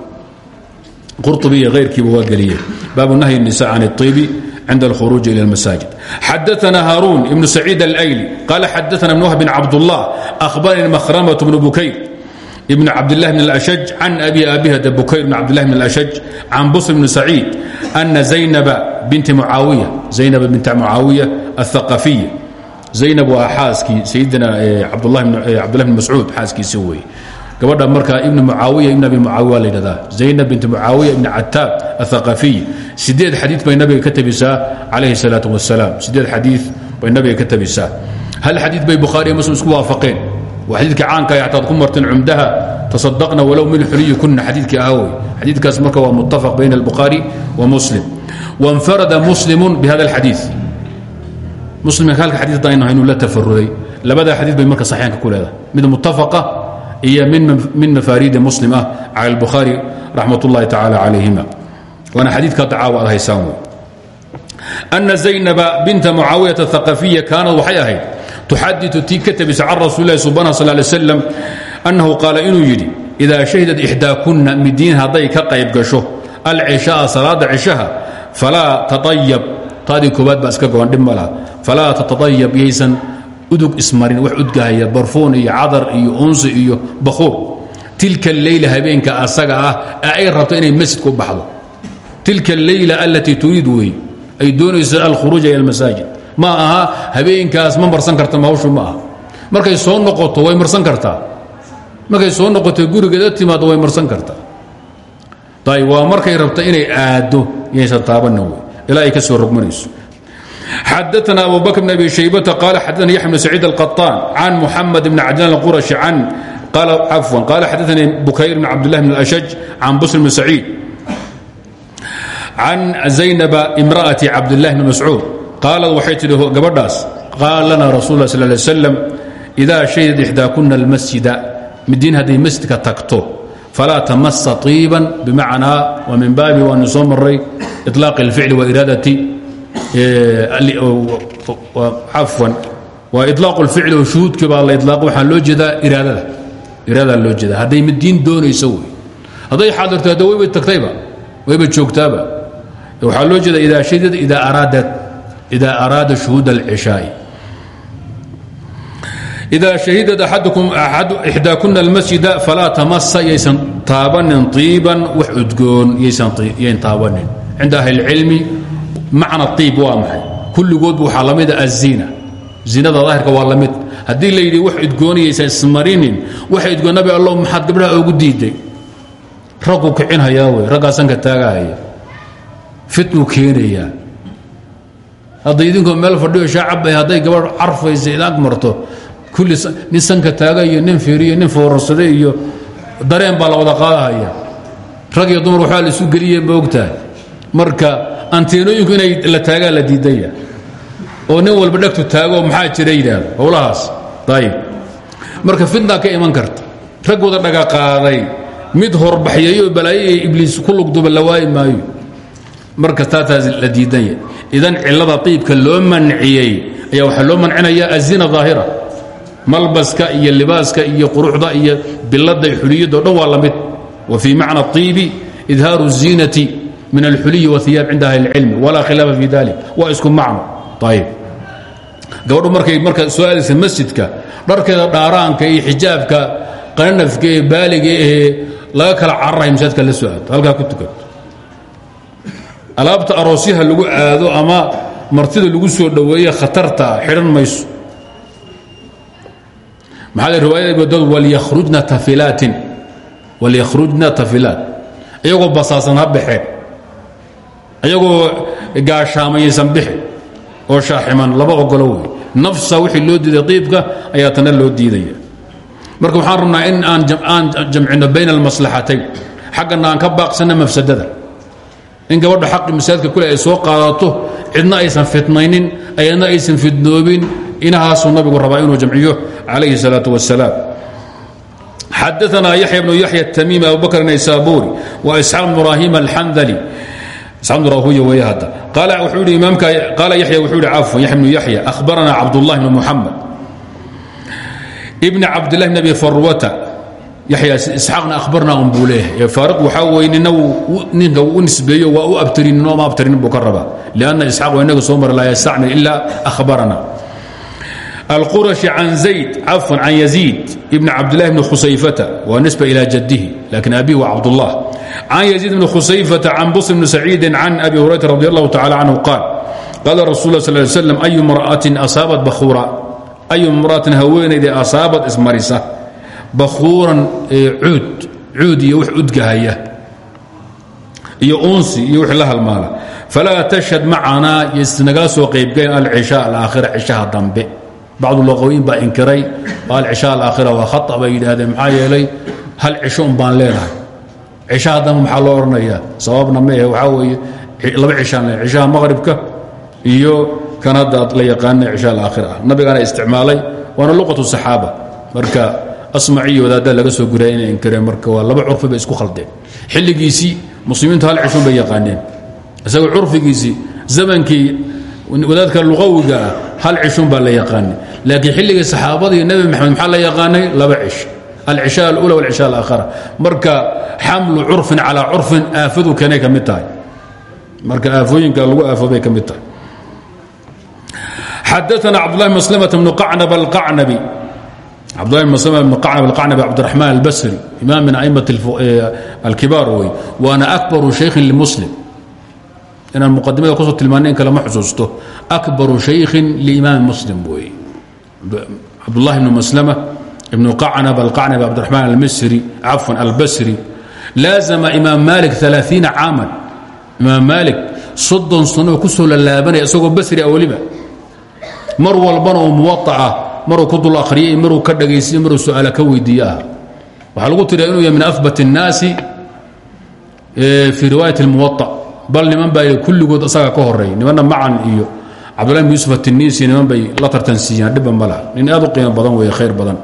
qurطubi iyo hayrkiiba waa geliyeen baabu nahyi الnisa can الطibi عند الخروج إلى المساجد حدثنا هارون بن سعيد الأيلي قال حدثنا بن وهب بن عبد الله أخبرني مخرمة بن بكير ابن عبد الله بن الأشج عن أبي أبيها بكير بن عبد الله بن الأشج عن بصر بن سعيد أن زينب بنت معاوية زينب بنت معاوية الثقفية زينب وحاسكي سيدنا عبد الله بن عبد الله بن مسعود حاسكي سوي gabadha markaa ibn mucaawiya ibn abi mucaawiya la yidhahdaa zaynab bint mucaawiya ibn cataab athaqafiy sideed xadiid bay nabiga ka tabisaa calayhi salaatu wasalaam sideed xadiid bay nabiga ka tabisaa hal xadiid bay bukhaariya muslim isku waafaqeen waa xadiidka caanka ay xataad ku marteen cumdaha tasadaqna walow min xuliyi kuna xadiidkii ahaa wey xadiidkaas marka waa muttafaq bayna albukhaari wa muslim. Wanfarada muslimu bihada alxadiid muslimka halka xadiid aynu haynu la tafaruday labada xadiid bay marka saxiixanka ku leedahay. Mid muttafaqa iyo min mafaariidi muslim ah cala albukhaari raxmat ullahi tacaala calayhima. Waana xadiidka dacaawa ad haysaan wey. Ana zaynaba binta mucaawiyata athaqafiya kaanad waxay ahayd tuxadiu tii ka tabisa can rasuuli lahi subana sal lay slam annahu qaala inuu yidhi idaa shahidad ixdaakunna midiin hadday ka qayb gasho alcishaaa salaada cishaha falaa taayab taadii koobaad baa iska goban dhib ma laha falaa tataayab yaysan udug ismarin wax udgahaya barfuun iyo cadar iyo unsi iyo bakuur tilka leyla habeenka asaga ah ee ay rabto inay masjidka u baxdo tilka leyla alatii turiid wey ay doonayso alkhuruuj ila almasaajid ma aha habeenkaas ma marsan karta hawshu ma aha markay soo noqoto way marsan kartaa markay soo noqotay gurigeeda timaaddo way marsan kartaa. Ayb waa markay rabta inay aaddo yaysan taabanna wey ilaa ay ka soo rogmanayso. Xadaana abu bakr bn abi shaybata qaala xadaana yaxya bn saciid alqaطaan can muxamed bn cabdillah alqurashi can qaala cafwan qaala xadaanii bukayr bn cabdillahi bn alashaj can busr bn saciid can zaynaba imra'ati cabdillahi bn mascuud qaalad waxay tidhi gabadhaas qaal lana rasul lah sal lay slam ida shahidad ixdaakuna almasjida midiin hadday masjidka tagto falaa tamasa طiiban bimacnaa wa min baabi waanu soo maray iطlaaqi اlficli wairaadati afwan waa ilaaq اlficli oo shuhuudkii baa la ilaaq waxaa loo jeedaa iraadada iraadadaa loo jeeda hadday midiin doonayso wey hadday xaadirto hadda wayba tagtayba wayba joogtaaba waxaa loo jeeda ida shahidad ida araadat ida araada shuhuud اlcishaai ida shahidad ixdaakuna almasjida falaa tamasa yaysan taabanin iiban wax udgoon yayn taabanin cinda ahli اlcilmi macna iib waa maxay kulligoodba waxaa la mida aلzina zinada daahirka waa la mid haddii la yidhi wax udgooniyaysan ismarinin waxa udgoon nabi allo maxaad gabdhaha oogu diiday raggu kicinhayaa wey raggaasanka taagahaya fitnuu keenayaa hadda idinkoo meel fadhiyo shaacabay hadday gabadh carfaysa idaag marto nin sanka taaga iyo nin fiiriyo nin foorarsade iyo dareen baa la wada qaadahaya. Rag iyo dumar waxbaa la isu geliyeen ma ogtahay? Marka anteenooyinku inay la taagaa la diidaya. Oo nin walba dhegtu taago maxaa jira yidhaahdo? Howlahaas. Ayib marka fitnaa ka iman karta. Rag wada dhagaqaaday mid horbaxyeeyo balaayo iyo ibliis ku lugduba la waayi maayo. Marka taataas la diidanya idan cilada iibka loo manciyey ayaa waxaa loo mancinaya azina aahira malbaska iyo libaaska iyo quruxda iyo bilada xuliyado dhan waa la mid wa fii macna iibi idhaaru الziinati min alxuliyi waiyaab cinda ahli اlcilmi walaa khilaafa fi dalik waa isku macno ayb gabadhu markay marka soo aadaysa masjidka dharkeeda dhaaraanka iyo xijaabka qananafka ee baaliga ee laga kala cararahay masaajidka la soo aado halkaa ku tukato alaabta aroosyaha lagu aado ama martida lagu soo dhoweeye khatarta xidhan mayso walyakhrujna tafilaat. Iyagoo basaasan ha baxeen iyagoo bixi. Oo shaaximan laba ogolo wey nafsa wixii loo diiday diibka ayaa tana loo diidaya. Marka waxaan rabnaa in aan jamcino bayna almaslaxatayn. Xaggana aan ka baaqsanna mafsadada. In gabadha xaqi masaajidka kule ay soo qaadato cidna aysan fitnaynin ayadna aysan fidnoobin inahaasuu nabigu rabaa inuu jamciyo calayhi الsalaaة wasalaam xadaثna yaxya bnu yaxya الtamiimi abu bakr naysaburi wa isxaaq bn ibrahim alxandali isxaaq bn rahuya weeye hadda qaala wuxuu yidhi imaamka qaala yaxya wuxuu yidhi cafwan yaxya bnu yaxya akhbarana cabdullahi bn muxamed ibn cabdillahi bn abi farwata yaxya isxaaqna akhbarna un buu leeyahay faariq waxaa weye nina ninka u nisbeeyo waa u abtirinin ooma abtirinin buu ka rabaa lianna isxaaq waa inaga soo mara laa yastacmil ila akhbarana الqرشي عن زيد عفوا عن يزيد بن عبد الله بن خسيفة ونسبة إلى جده لكن أبيه وعبد الله عن يزيد بن خسيفة عن بصر بن سعيد عن أبي هريرة رضي الله تعالى عنه قال قال رسول الله صلى الله عليه وسلم أي امرأة أصابت بخورا أي امرأة هوينيد أصابت اسمرسة bakuuran cuud cuud iyo wax udgahaya iyo unsi iyo wixii la halmaala falaa tashhad macanaa ysnagala soo qaybgayn alcishaa alaakhira cishaha dambe bacdu luqawiin baa inkiray alcishaa alaakhira waa khata bay yidhaahdeen maxaa yeelay hal cisho un baan leenahay cishaha dambe maxaa loo odhanayaa sababna meehe waxaa weeye laba cishaan le cishaha maqribka iyo kan hadda la yaqaana cishaa alaakhira ah nabigaana isticmaalay waana luqatu saxaaba marka asmaciyo wadaadda laga soo guraya inay inkireen marka waa laba curfi bay isku khaldeen xilligiisii muslimiintu hal cishun bay yaqaaneen isagoo curfigiisii zamankii wadaadka luqawiga ah hal cishun baa la yaqaanay. Laakiin xilligii saxaabadii nebi maxamed maxaa la yaqaanay? Laba cish. Alcishaa alula walcishaa alaakhara marka xamlu curfin calaa curfin aafadu keenay ka mid tahay. Marka aafooyinka lagu aafoobay ka mid tahay. Xadaana cabdulahi mslmة bnu qacnab alqacnabi. Cabdulahi bn mslm bn qacnab alqacnabi cabdiraxmaan albasri imaam min a'imat alkibaar wey waana akbaru shaykhin limuslim inaan muqadimada kusoo tilmaanay in kale ma xusuusto akbaru shaykhin liimaami muslim wey cabdulahi bnu maslama ibnu qacnab alqacnabi cabdiraxmaan almisri cafwan albasri laazama imaam malik aaaiina caaman imaam maalik soddon sano oo ku soo lalaabanaya isagoo basri a weliba mar walbana oo muwaطaca maruu ku dul akhriyay maruu ka dhagaysiye maruu su-aala ka weydiiye ah waxaa lagu tiriya inuu yahay min afbat الnaasi fii riwaayat اlmuwaطa bal niman baa kulligood isaga ka horeey nimanna macan iyo cabdullahi bn yuusuf atinisi niman bay la tartansiiyaan dhibba ma laha. Aad u qiimo badan weeye khayr badan.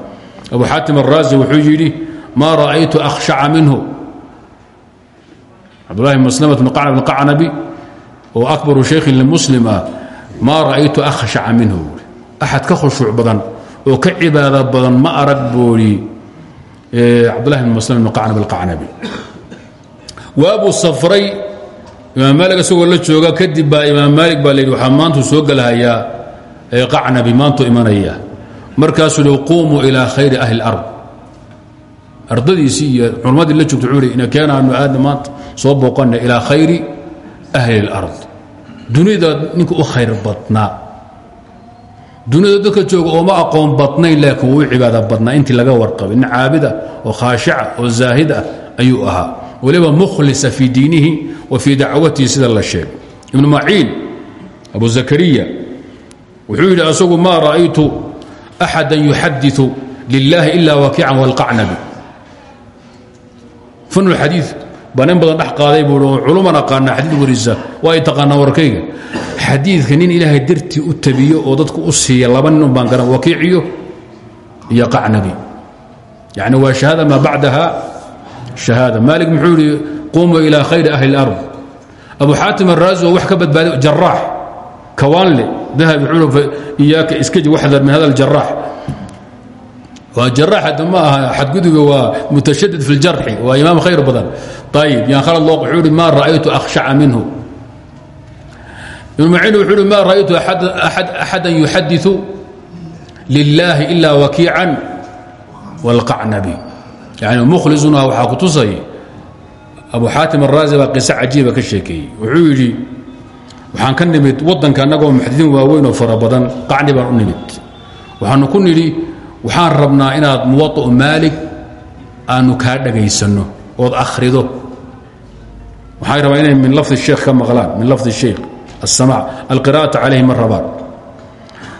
Abu xaatim الraazi wuxuu yidhi maa ra'aytu akhshaca minhu. Cabdullahi maslamat bn qacnabi oo akbaru shaykhin limuslim ah maa ra'aytu akhshaca minhu. Axad ka khushuuc badan oo ka cibaado badan ma arag boori cabdullahi bn muslim bn qacnab alqacnabi waabuu safray imaam maalik isagoo la jooga kadib baa imaam maalik baa layidhi waxaa maantuu soo gelahayaa qacnabi maantuu imanaya. Markaasuu hi quumuu ilaa khayri ahli اlard ardadiisii iyo culmadii la joogta wuxuu hi keenaanu aadna maanta soo booqana ilaa khayri ahli اlard dunida ninka u khayr badnaa dunida dadka jooga ooma aqoon badnayn laakiin wuu u cibaada badnaa intii laga warqabay. Nin oo khaashica oo zaahid ah ayuu ahaa. Waliba mukhlisa fii diinihi wa fii dacwatihi sida la sheegay ibnu maciin abu zakariya wuxuu yidhi asagu maa ra'aytu axada yuxadiثu lilahi ila wakiican wاlqacnabi fan xadii baa nin badan dhex qaaday buu oo culuman aqaana xadiid warisa waa ay taqaanaa warkayga. Xadiidka nin ilaahay dartii u tabiyo oo dadku u siiya laba nin un baan garan wakiiciyo iyo qacnabi yani waa shahaada maa bacdaha shahaada. Maalik muxuu yidhi qumuu ilaa khayri ahli اlard abu xaatim araazi oo wax ka badbaaday jaraax kawaanle dahab wuxuu iyaaka iskaji waxdar min hada aljaraax waa jaraax hadda ma aha xadguduga waa mutashadid fi ljarxi waa imaam khayr badan ayib yaan khalad loo wuxuu ihi ma ra'aytu akhshaca minhu ibnu maciin wuxuu ihi ma ra'aytu axada yuxadiثu lilahi ila wakiican wاlqacnabi yani mukhlisuna waxaa ku tusay abu xaatim araasi baa qiso cajiiba ka sheekeeyey. Wuxuu yidhi waxaan ka nimid waddanka annagoo muxadiiin waaweyn oo fara qacni baan u nimid. Waxaanu ku nidhi waxaan rabnaa inaad muwaطa'u maalig aanu kaa dhagaysanno ood akhrido. Waxaan rabaa inay min lafdi sheekh ka maqlaan min lafdi sheikh assamaac alqira'ata calayhi ma rabaan.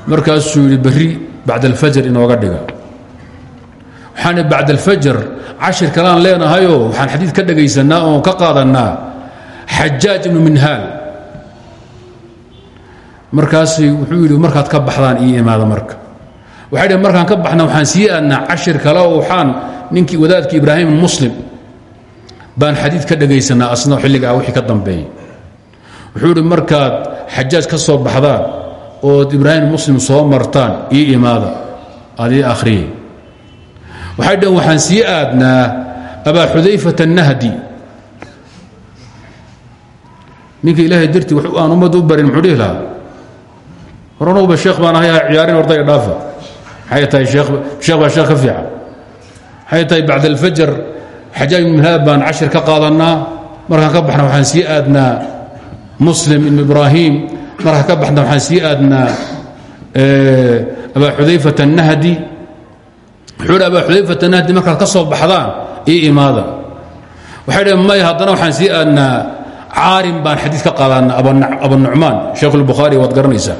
Markaasuu yidhi berri bacda alfajr inooga dhiga waxaan bacd alfajr cashir kalaan leenahayoo waxaan xadiid ka dhagaysannaa oon ka qaadannaa xajaaj ibnu minhaal. Markaas wuxuu yidhi markaad ka baxdaan ii imaada marka. Waxay markaan ka baxna waxaan sii aadnaa cashir kale oo waxaan ninkii wadaadkii ibraahim muslim baan xadiid ka dhagaysannaa asna xilligaa wixii ka dambeeyey. Wuxuu idhi markaad xajaaj ka soo baxdaan ood ibraahim muslim soo martaan ii imaada aad ii akhriyey waxay dhaheen waxaan sii aadnaa abaa xudayfata annahdi. Ninka ilaahay dartii aan ummadda u barin muxuu dhihi lahaa? Sheekh baan ahay ciyaarin ordaya dhaafa. Maxay tahay sheekh baa sheekh ka fiican maxay tahay bacd alfajar xajaaj minhaab ka qaadannaa? Markaan ka baxna waxaan sii aadnaa muslim ibn ibraahim. Markaan ka baxna waxaan sii aadnaa abaa xudayfata annahdi wuxuu hi abaa xudayfata nahdi ka soo baxdaan ii imaada. Waxay dhaheen may haddana waxaan sii aadnaa caarim baan xadiid ka qaadaana abanucmaan sheekhuulbukhaari waad garanaysaa.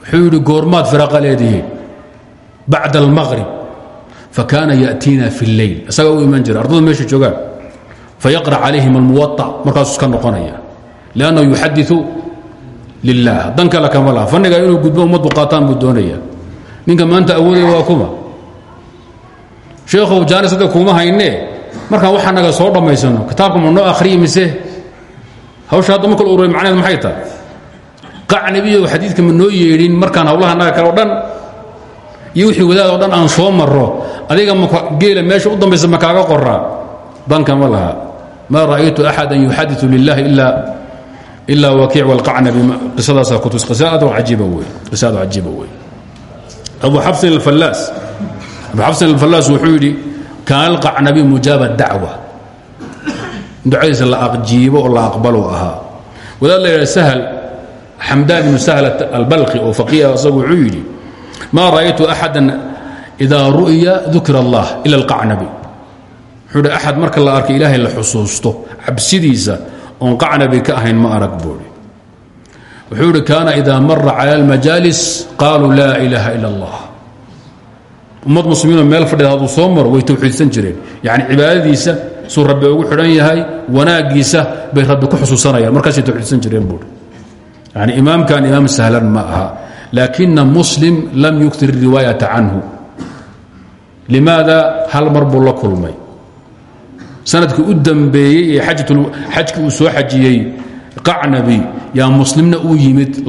Wuxuu yidhi goormaad firaqa leedihiin bacda almaqrib fakaana ya'tiina fi اlleyl isagaa u iman jira ardada meesha joogaan fayaqra calayhim almuwaطa markaasuu iska noqonaya liannahu yuxadiu lilah dan kale kama fanniga inuu gudbo ummaddu qaataan buu doonaya. Ninka maanta awoodaya waa kuma. Sheekhow jaanis kuma haynee markaan waxaa naga soo dhammaysano. Kitaabka ma noo akhriyi mise? Hawsha hadda marka la ururay macnaheed maxay tahay qacnabiyo xadiidka ma noo yeedhin markaan hawlaha naga kale dhan? Iyo wixii wadaad o dhan aan soo marro? Adiga geela meesha u dambaysa ma kaaga qoraa danka ma laha. Maa ra'aytu axada yuxadiu lilahi ilaa wakiic wlqacnabi qisadaasaa kutus qisado cajiiba wey abu xabsin alfallaas wuxuu yidhi kaana alqacnabi mujaaba dacwa ducadiisa la aqjiibo oo la aqbalu ahaa wadaad la yidhaha sahl xamdaan ibnu sahl albalqi oo faqiiha asagu wuxuu yidhi ra'aytu axada idaa ru'ya dukira allah ila alqacnabi wuxuu hi axad marka la arkay ilaahay la xusuusto cabsidiisa oon qacnabi ka ahayn ma arag buui wuxuu hi kaana idaa mara cala almajaalis qaaluu laa ilaaha ila allah. Ummad muslimiinoo meel fadhida maro way tawxiidsan jireen. Yacni cibaadadiisa suu rabbi ugu xidhan yahay wanaaggiisa bay rabbi ku xusuusanayaan. Markaasay tawxiidsan jireen buui yani imaamkan imaam sahlan ma aha. Laakina muslim lam yuktir riwaayata canhu. Limaada hal mar sannadkii u dambeeyey ee xajkii uu soo xajiyey qacnabi yaa muslimna uu yimid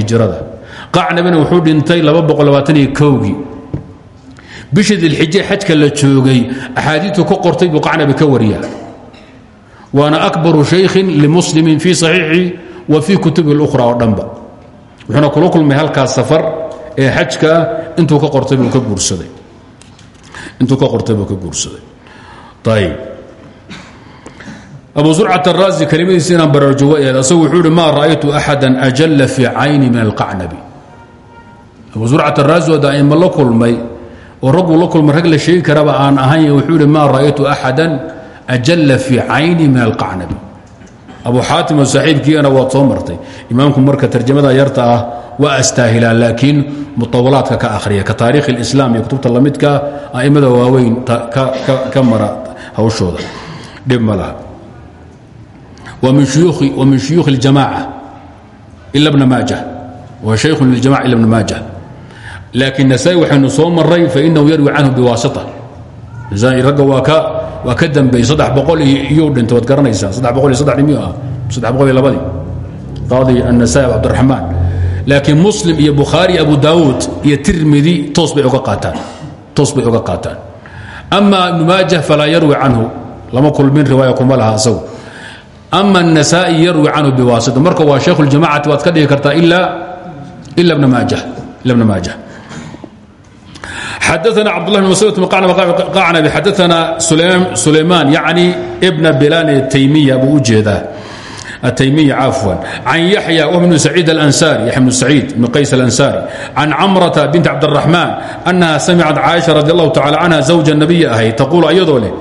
hijrada qacnabina wuxuu dhintay gii bishii dilxije xajka la joogay axaadiitu ka qortay buu qacnabi ka wariya waana akbaru shaykhin limuslimin fii saxiixi wa fii kutubi اlukhra oo dhanba. Wuxuuna kula kulmay halkaas safar ee xajka ah intuu ka qortay buu ka guursaday intuu ka qortay buu ka guursaday. Abu zurcat araazi kelimadiisa inaan baraarugo eed asagu wuxuu uhi maa ra'aytu axada ajalla fii cayni min alqacnabi? Abu zurcat araazi oo daa'ima la kulmay oo ragguu la kulmay rag la sheegi karaba aan ahayn wuxuu ihi ra'aytu axada ajalla fii cayni min alqacnabi abu xaatimo saaxiibkiina waad soo martay. Imaamku marka tarjamada yarta ah waa astaahilaan laakiin mutawalaadka ka ahriya ka taarikh اlislaam iyo kutubta lamidka aimada waaweyn ka mara hawshooda. Dhib ma laha. Wa min shuyuukhi اljamaaca ila bna maaja wa shaykhu liljamaca ila bna maaja laakiin nasaa-i waxaynu soo maray fainahu yarwi canhu biwaasita. Ragga waa ka waa ka dambeeyey saddex boqol iyuu dhintay waad garanaysaa. Iyo saddexni miyuu ah. Saddex boqol iyo labadii. Muslim iyo bukhaari abu daawuud iyo tirmidi toos bay oga qaataan. Toos bay oga qaataan. Yarwi canhu. Lama kulmin riwaaya kuma laha asagu. Ama annasaa'i yarwi canhu biwaasita. Marka waa shaykhu ljamacati waad ka dhigi kartaa ilaa ila ibna maajah ila ibna xadaana cabdullah bn mascuud maqacnabi xadaana sulaymaan yacni ibna bilaan etaymiya buu u jeedaa ataymiya cafwan can yaxya wah bnu saciid alansaari yaxya bnu saciid bnu qays alansaari can camrata bint cabdiraxmaan annaha samicat caaisha radi allahu tacala canha zawja nabiya ahayd taquulu ayadoo leh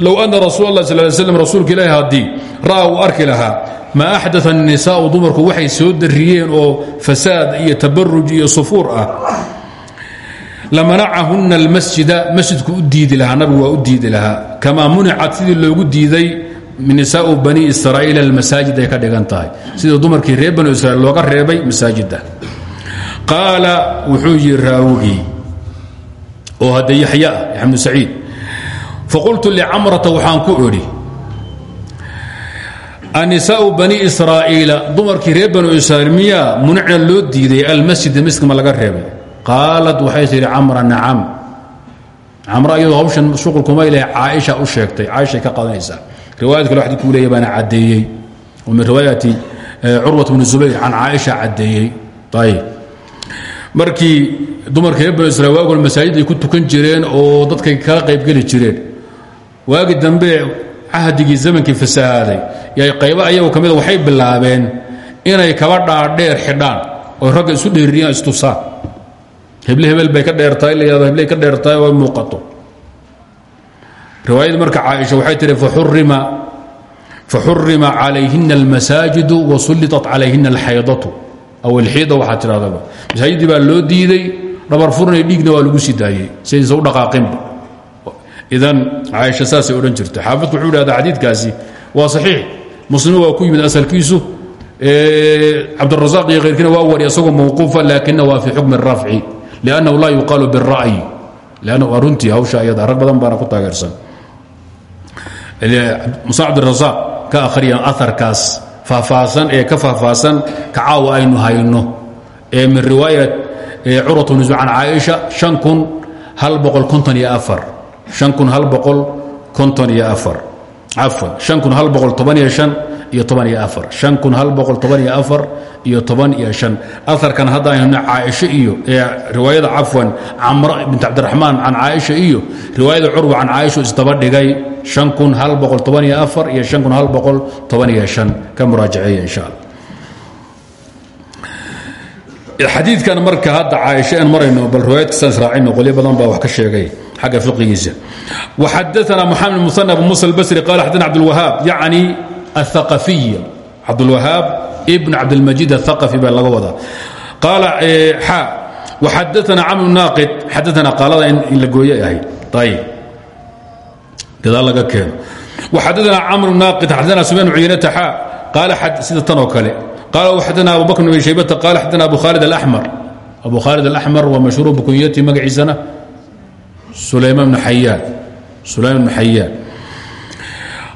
low ana rasuul allah sal slam rasuulka ilaahi haddii ra'a uu arki lahaa ma axdaa annisaau dumarku waxay soo dariyeen oo fasaad iyo tabaruj iyo sufuur ah lamanacahuna اlmasjida masjidku u diidi lahaa nabigu waa u diidi lahaa. Kamaa municad sidii loogu diiday nisaau bani israa'iil almasaajid ay ka dhigan tahay. Dumarkii reer banu israiil looga reebay masaajidda. Qaala wuxuu yidhi raawigii oo hadda yaxya ah yaxmnu saciid. Faqultu licamrata waxaan ku idhi anisaau bani israa'iila dumarkii reer banu israiil miyaa municna loo diiday? Almasjida masjidma laga reebay qaalat waxay tidhi camra nacam. Camra iyadoo hawshan shuqul kuma ilahay caaisha u sheegtay caaishay ka qadanaysaa riwaayad kale xadii kuu leeya baana caddeeyey. Oo min riwaayati curwat bni zubayr can caaisha caddeeyey. Ayb markii dumarka reer banu israil waagol masaajid ay ku tukan jireen oo dadkay kala qaybgeli jireen. Waagi dambe cahdigii zamankii fasahaaday y qayba ayagu ka mida waxay bilaabeen inay kaba dhaadheer xidhaan oy ragga isu dheeriyaan istusaan heble hebel bay ka dheertahay la yado hebley ka dheertahay oo muuqato riwaayadii marka caaisha waxay tihi faxurima faxurima calayhina almasaajidu wasulliطat calayhina alxaydatu aw alxiida waxaa tidhahdaba masaajidii baa loo diiday dhabar furnay dhiigna waa lagu sii daayey sidaysa u dhaqaaqinba idan caaisha saasay odhan jirta xaafidku wuxuu idhahdaa xadiidkaasi waa saxiix muslim waa ku yimid asalkiisu cabdirasaaq iyo khayrkiina waa wari isagoo mawquufa laakina waa fii xukmi الrafci liannahu laa yuqaalu biالra'yi lanna waa runtii hawsha ayada rag badan baana ku taageersan musa cabdirasaaq ka akhriya aarkaas faahfaahsan ee ka faahfaahsan ka caawa aynu hayno ee min riwaayat curwat bn can caaisha an kun hal boqol konton iyo afar an kun hal boqol konton iyo afar cafwan an kun hal boqol toban iyo an iyo toban iyo afar. An kun hal boqol toban iyo afar iyo toban iyo an aarkan hadda aynu caaisho iyo riwaayada cafwan camr bint cabdiraxmaan can caaisha iyo riwaayada curwa can caaisha isdaba dhigay. An kun hal boqol toban iyo afar iyo an kun hal boqol toban iyo an ka muraajaceeya insha alla xadiidkan marka hadda caaisha aan marayno bal riwaayadkasaan israacino qolyo badan baa wax xagga fiqigiisa waxadaana moxamed musan abu musa albasri qala xadana cabdulwahaab yacni athaqafiy cabdulwahaab ibn cabdilmajiid athaqafi baa laga wadaa qaala xa waxadaana camru naaqid xadaana qaalada in la gooye ahayd ayib gadaal laga keeno waxadaana camru naaqid xadaana sufyaan cuyaynata xa qaala sida tan oo kale قال xadna abu bكر بن شhaybة قال xadna abu khالد الأحmر abu khالد الأحmر waa maشhهوr bkunyati magaciisana سulayman بن حayaan سulayman بن حayaan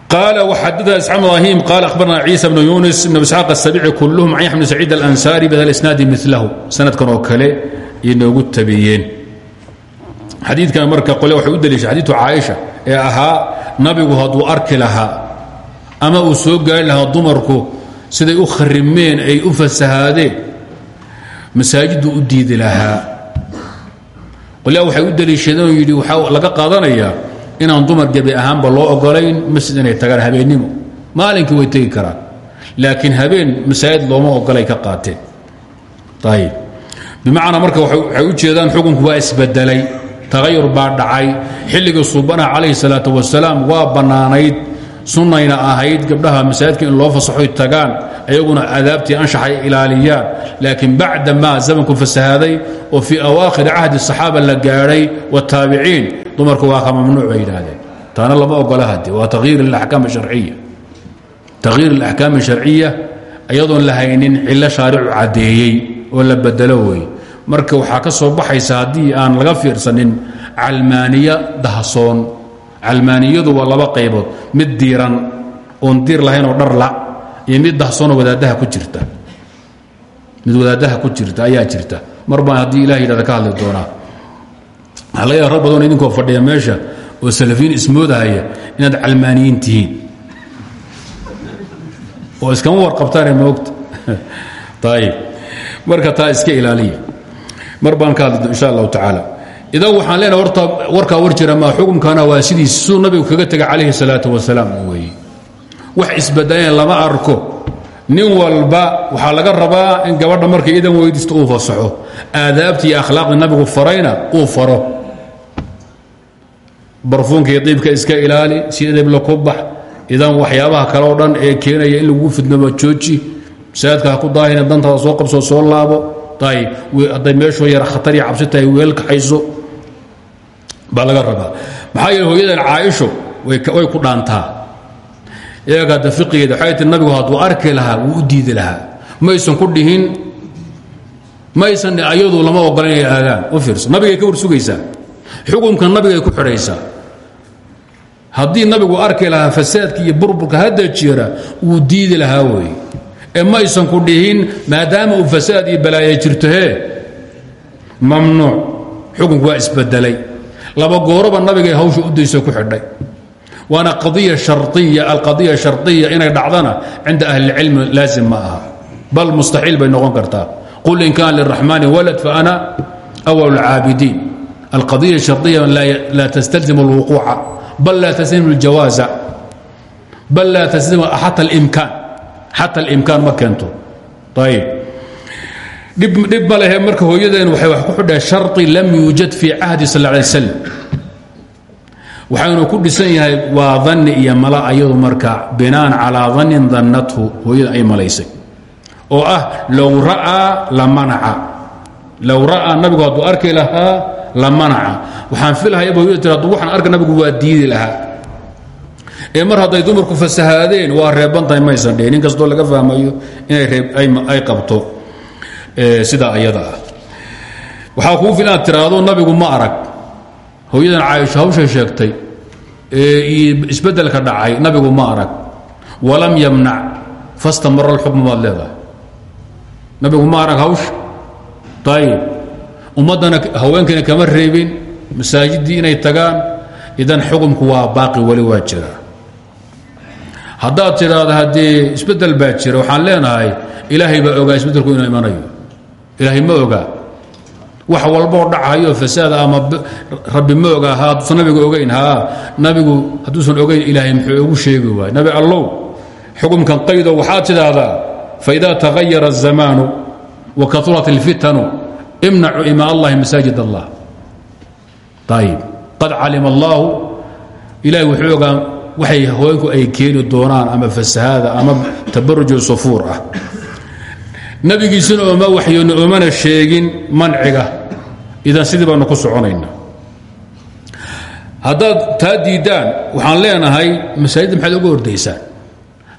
قال وxadثna إسحاq بن إبراهيم قال أخبرنا عيسى بن يونس بن إسحاaq السبيعي كلهم عن يحيى بن سعيد الأنساري بhda الإسناad miثlahu sanadkan oo kale yay noogu tabiyeen xadiidkan marka qole waxay u deliishay xadiiثu caaisha ee ahaa nabigu hadduu arki lahaa ama uu soo gaari lahaa dumarku siday u kharimeen ay u fasahaadeen masaajiddu u diidi lahaa qolyaa waxay u deliishadeen oo yidhi waxaa laga qaadanayaa inaan dumar gebi ahaanba loo ogolayn masjid inay tagaan habeennimo maalinkii way tegi karaan. Laakiin habeen masaajid looma ogolay ka qaateen. Ayib bimacnaa marka waxay u jeedaan xukunku waa isbedelay tagayur baa dhacay xilligii suubanaha calayhi salaatu wasalaam waa bannaanayd sunnayna ahayd gabdhaha masaajidka in loo fasaxoy tagaan ayaguna adaabtii anshaxay ilaaliyaan. Laakiin bacda maa zamanku fasahaaday oo fii awaakhiri cahdi saxaaba la gaadhay wataabiciin dumarku waa ka mamnuuc bay taana lama ogola hade waa tahiir alaxkaam sharciya tahiir alaxkaam sharciya iyadoon la haynin cillo shaaricu caddeeyey oo la bedelo wey marka waxaa ka soo baxaysa haddii aan laga fiirsanin calmaaniya dahsoon calmaaniyadu waa laba qaybood. Mid diiran oon diir lahayn oo dharla iyo mid dahsoonoo wadaadaha ku jirta. Mid wadaadaha ku jirta ayaa jirta. Mar baan haddii ilah yidhahda ka hadli doonaa waxaa laga yaha rag badanoo meesha oo salafiyiin ismoodahaya inaad calmaaniyiin tihiin. Oo iskama warqabtaane moogta ayib marka taa iska ilaaliya. Mar ka hadli insha allahu tacaala idan waxaan leenahay horta warkaa war jira maa xukumkana waa sidiis siduu nabigu kaga tegay calayhi salaatu wasalaam weeye wax isbadaleen lama arko. Nin walba waxaa laga rabaa in gabadha markay idan weydiisto uu fasaxo. Aadaabtii iyo akhlaaqdii farayna uu faro. Barfuunka iyo diibka iska ilaali si edebla ku idan waxyaabaha kale oo dhan ee keenaya in lagu fidnamo jooji. Masaajidka ku daahina dantaada soo qabsoo soo laabo. Ayib hadday meeshoo yar khatar iyo cabsi tahay baa laga rabaa. Maxaa yeele hooyadan caaisho way ku dhaantaa. Iyaga hadda fiqigeeda waxay tii nabigu hadduu arki lahaa diidi lahaa. Maysan ku dhihin. Maysan ayadu lama ogola inay u fiirso. Nabigay ka war sugaysaa xukunka nabigay ku xidhaysaa. Haddii nabigu arki lahaa fasaadka iyo burburka hadda jira wuu diidi lahaa wey ee maysan ku dhihin maadaama uu fasaad iyo balaaya jirto waa isbedelay laba gooroba nabigay hawsha u dayso ku xidhay waana qadiya shariya alqadiya shariya inay dhacdana cinda ahli اlcilmi laazim ma aha bal mustaxiil bay noqon kartaa qul in kana liraxmani walad faana awal اlcaabidiin alqadiya shariya la tastalzim اlwuquuca bal la tastalzim اljawaaza bal la tastalzim xata اlimkaan xata اlimkaan ma keento ayib dhib ma lehe marka hooyadeen waxay wax ku xidhaen shari lam yuujad fii cahdi sal alay slam waxaynu ku dhisan yahay waa danni iyo mala ayadu marka binaan calaa dannin dannathu hooyada ay malaysay. Oo ah low ra'aa la manaca. Low ra'aa nabigu hadduu arki lahaa la manaca. Waxaan filhayaba hooyada tir hadduu waxaan arka nabigu waa diidi lahaa. Ee mar hadday dumarku fasahaadeen waa reebantahay maysan dheh nin laga fahmayo inay ay qabto sidaa ayada ah. Waxaa kuu fil inaad tiraahdo nabigu ma arag. Hooyadan caaisho hawshay sheegtay isbeddelka dhacay nabigu ma arag. Walam yamnac fastamara alxukmu baad leedahay. Nabigu ma arag hawsha ayib ummaddana haweenkana kama reebin masaajiddii inay tagaan idan xukumku waa baaqi weli waa jiraa haddaad tidhaahdo haddee isbeddel baa jira waxaan leenahay ilaahay baa ogaa isbeddelku inuu imanayo ilaahay ma ogaa wax walboo dhacayo fasaada ama rabbi ma ogaa ha hadduusan nabigu ogayn haa nabigu hadduusan ogayn ilaahay muxuu ugu sheegi waay nabi allow xukumkan qaydo waxaad tidhaahdaa faida tagayara الzamaanu wa kaurat اlfitanu imnacu ima allahi masaajid allah ayib qad calima allaahu ilahay wuxuu ogaa waxay haweenku ay keeni doonaan ama fasahaada ama tabarujo sufuur ah nabigiisuna ooma waxyoona oomana sheegin manciga. Idan sidii baanu ku soconayna haddaad taa diiddaan waxaan leenahay masaajidda maxaad uga ordaysaan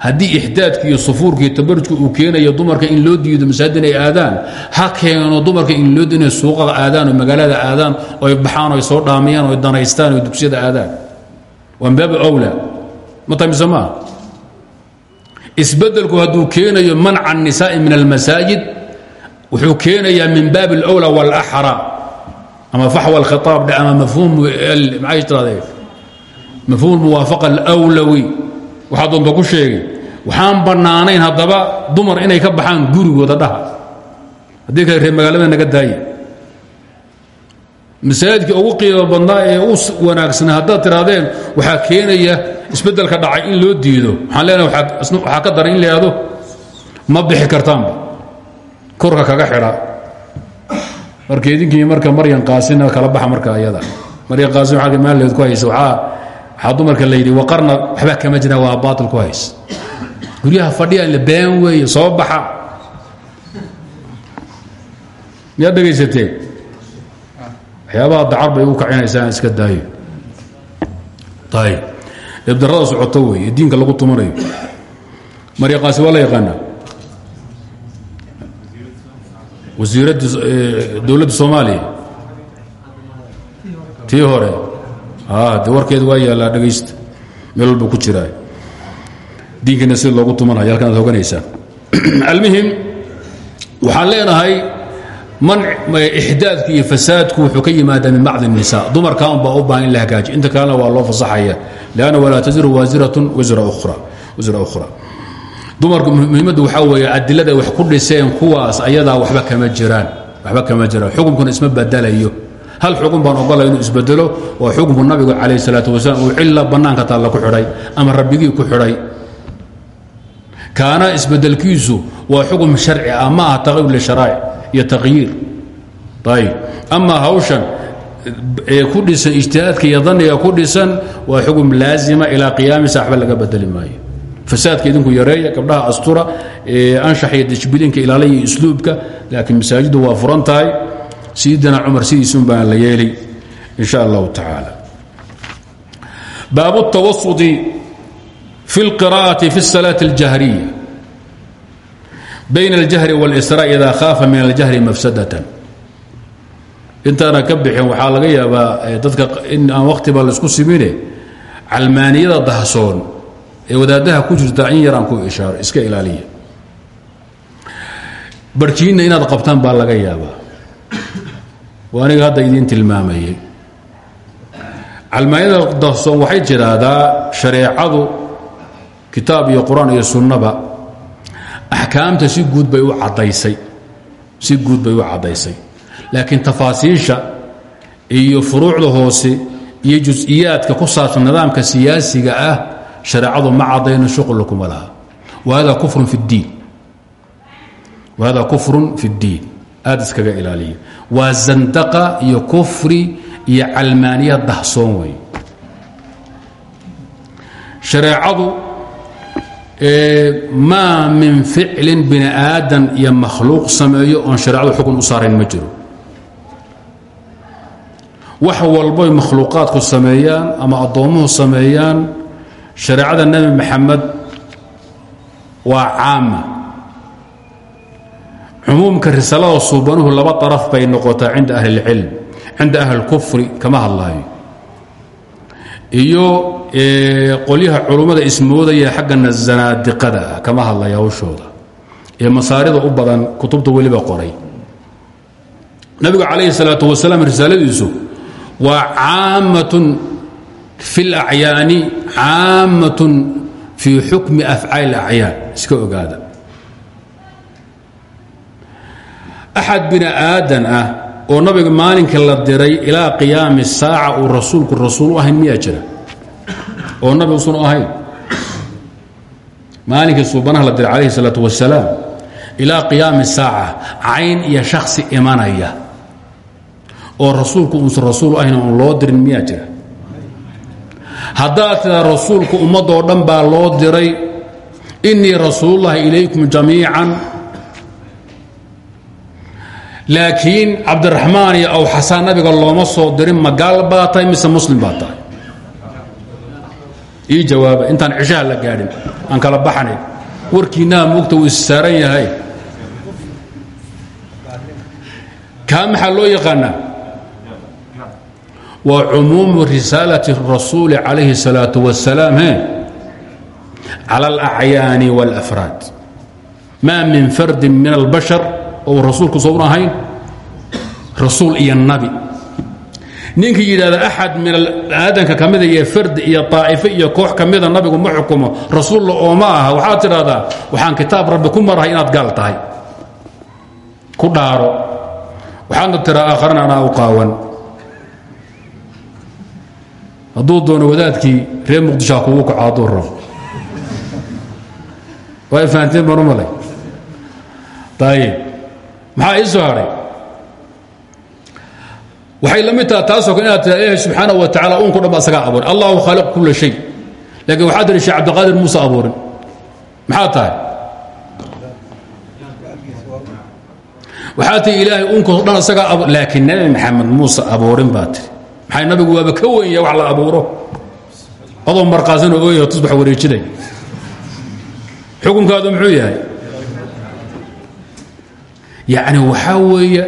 haddii ixdaadka iyo sufuurka iyo tabarujka uu keenayo dumarka in loo diido masaajid inay aadaan ha keeno dumarka in loo diinay suuqada aadaan oo magaalada aadaan oy baxaan oy soo dhaamiyaan oy danaystaan oy dugsiyada aadaan. Waa min baabi awla ma tamise maa isbedelku hadduu keenayo manca الnisaaءi min almasaajid wuxuu keenayaa min baab اlأwlى wاlaxra ama faxw اlkhiطaab dhe ama mafhum maxay tirahdee mafhum muwaafaqa اlأwlawi waxaa doonta ku sheegay waxaan bannaanayn haddaba dumar inay ka baxaan gurigooda dhaha haddii kale reer magaalada naga daaya masaajidkii ugu qiimo badnaa ee u wanaagsanaa haddaad tirahdeen waxaa keenaya isbeddelka dhacay in loo diido. Waxaan leenahay waxaa ka daran in la yidhahdo ma bixi kartaanba korka kaga xidha. Marka idinkii marka maryan qaasina kala baxa marka ayada. Maryan qaasin waxaa maalileed ku haysa waxaa waxaa dumarka la yidhi waqarna waxbaa kama jiraan waa baatil ku haysa guryaha fadhiya la been soo baxa. Miyaad waxyaabaha dacar bay u kacinaysaan iska daayo. Ayb eebdarrada socoto wey diinka lagu tumanayo. Maryaqaasi waa la yaqaanaa wasiiradda dowladda soomaaliya. Tii hore. De warkeeda waa yaallaa dhegaysta. Meel walba ku jiraa diinkiina sida loogu tumanaya halkanaad hoganaysaan. Almuhim waxaan leenahay ixdaadku iyo fasaadku wuxuu ka yimaadaa min bacdi الnisa dumarka un baa u baahan in la hagaaji inta kalena waa loo fasaxaya lanna walaa taziru waasiratun wasra ukhra dumarku muhiimaddu waxaa weeye adilada wax ku dhiseen kuwaas ayadaa waba kama jiraan waxba kama jiraan xukunkuna isma badalayo hal xukun baan ogolay inuu isbedelo waa xukunku nabigu calayh الsalaaة wasalaam uu cilla bannaanka taalla ku xidhay ama rabbigii ku xidhay kaana isbedelkiisu waa xukum sharci ah ma aha taqyir lisharaa'ic iyo taqyiir ayb amaa hawshan ee ku dhisan ijtihaadka iyo daniga ku dhisan waa xukum laazima ilaa qiyaamisa waxba laga bedeli maayo fasaadka idinku yareeya gabdhaha astura anshax iyo dejbilinka ilaaliya iyo isluubka laakiin masaajiddu waa furan tahay sayidina cumar sidiisun baan la yeelay in sha allahu tacaala baabu الtawasudi fi اlqira'ati fi الsalaaة اljahriya bayn اljahri wاlsraa ida khaafa min aljahri mafsadatan intaana ka bixin waxaa laga yaabaa dadka in aan wakhtiba la isku simine calmaaniyada dahsoon ee wadaadaha ku jirta in yaraan ku ishaaro iska ilaaliya barjiinna inaad qabtaan baa laga yaabaa waa aniga hadda idiin tilmaamayay calmaaniyada dahsoon waxay tidhaahdaa shareecadu kitaab iyo qur'aan iyo sunnaba axkaamta si guud bay u caddaysay. Si guud bay u caddaysay. Laakiin tafaasiisha iyo furuucda hoose iyo jus-iyaadka ku saabsan nidaamka siyaasiga ah shareecadu ma caddayno shuqulna kuma laha wa hada kufrun fi اddiin wahada kufrun fi اddiin aad iskaga ilaaliya waa zandaqa iyo kufri iyo calmaaniya dahsoon wey shareecadu maa min ficlin bini aadan iyo makhluuq sameeyo oon shareecadu xukun u saarayn ma jiro. Wax walboy makhluuqaadku sameeyaan ama addoommuhu sameeyaan shareecada nebi maxamed waa caama cumuumka risalada suubanuhu laba daraf bay noqotaa cinda ahli اlcilm cinda ahli اlkufri kama hadlaayo iyo qolyaha culummada ismoodaya xaggana zanaadiqada kama hadlaya hawshooda. Ee masaarida u badan kutubta weliba qoray. Nabigu calayhi salaatu wasalaam risaaladiisu waa caammatun fi lacyaani caammatun fii xukmi afcaali lacyaan iska ogaada. Axad bini aadan ah oo nabiga maalinka la diray ilaa qiyaami saaca uu rasuulku rasuul u ahayn miyaa jira. Oo nabi usan u ahayn. Maalinkii suubanaha la diray calayhi salaatu wasalaam ilaa qiyaami saaca cayn iyo shaksi imanaya. Oo rasuulku uusan rasuul u ahayn oon loo dirin miyaa jira. Haddaad tidaa rasuulku ummadoo dhan baa loo diray innii rasuululahi ilaykum jamiican laakiin cabdiraxmaan iyo aw xasaan nabiga looma soo dirin ma gaal baa tahay mise muslim baa tahay ii jawaaba intaan cishaha la gaadhin aan kala baxanay warkiinnaha muugta uu issaaran yahay kaa maxaa loo yaqaanaa waa cumuumu risaalati الrasuuli calayhi الsalaaة wasalaam he cala اlacyaani wاlafraad maa min fardin min albashar ou rasuulku sown ahayn rasuul iyo nabi. Ninkii yidhahda axad min aadanka ka mida iyo fardi iyo طaa'ifo iyo koox ka mida nabigu ma xukumo. Rasuulla ooma aha. Waxaad tidhahdaa waxaan kitaab rabbi ku marahay inaad gaal tahay. Ku dhaaro. Waxaadna tiraa aakharana anaa u qaawan. Hadduu doono wadaadkii reer muqdishoa kugu kaco hadduu way fahanteen baan u maxaa ii soo hadhay waxay la mid taha taasoo kale inaad tira ilahi subxaanaه wa tacala unko dhan ba asagaa abuurin. Allahu khaaliq kula shay. Laakiin waxaa tiri sheekh cabdiqaadir muuse abuurin. Maxaa tahay? Waxaa tii ilaahay unkoo dhan asagaa abu laakiin nebi maxamed muuse abuurin baa tiri maxay nabigu waaba ka wenya wax la abuuro? Adoo marqaasanoo ooyaho tusbax wareejinay xukunkaadu muxuu yahay yacni waxaa weeye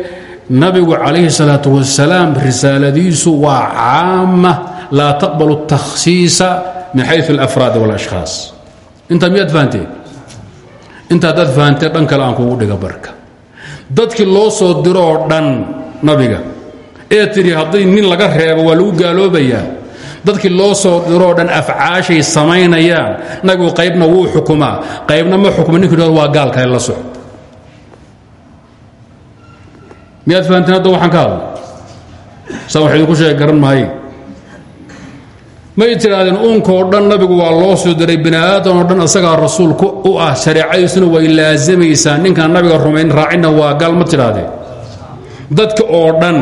nabigu calayhi salaatu wasalaam risaaladiisu waa caama laa taqbalu takhsiisa min xayu alafraad walashkhaas intaa miyaad fahanteen? Inta haddaad fahanteen dhan aan kugu dhiga barka. Dadkii loo soo diro dhan nabiga ee tidhi haddii nin laga reebo waa lagu gaaloobayaa. Dadkii loo soo diroo dhan afcaashay samaynayaan. Nabigu qaybna wuu xukumaa qaybna ma xukuma ninku waa gaal la soco miyaad fahanteen hadda waxaan ka hadla saan wax idinku sheeg garan maaye may tidhaahdeen uunkoo dhan nabigu waa loo soo diray bini oo dhan asagaa rasuulku u ah shareecadiisuna way laasamaysaa ninkaan nabiga rumayn raacinna waa gaal ma tidhaahdeen dadka oo dhan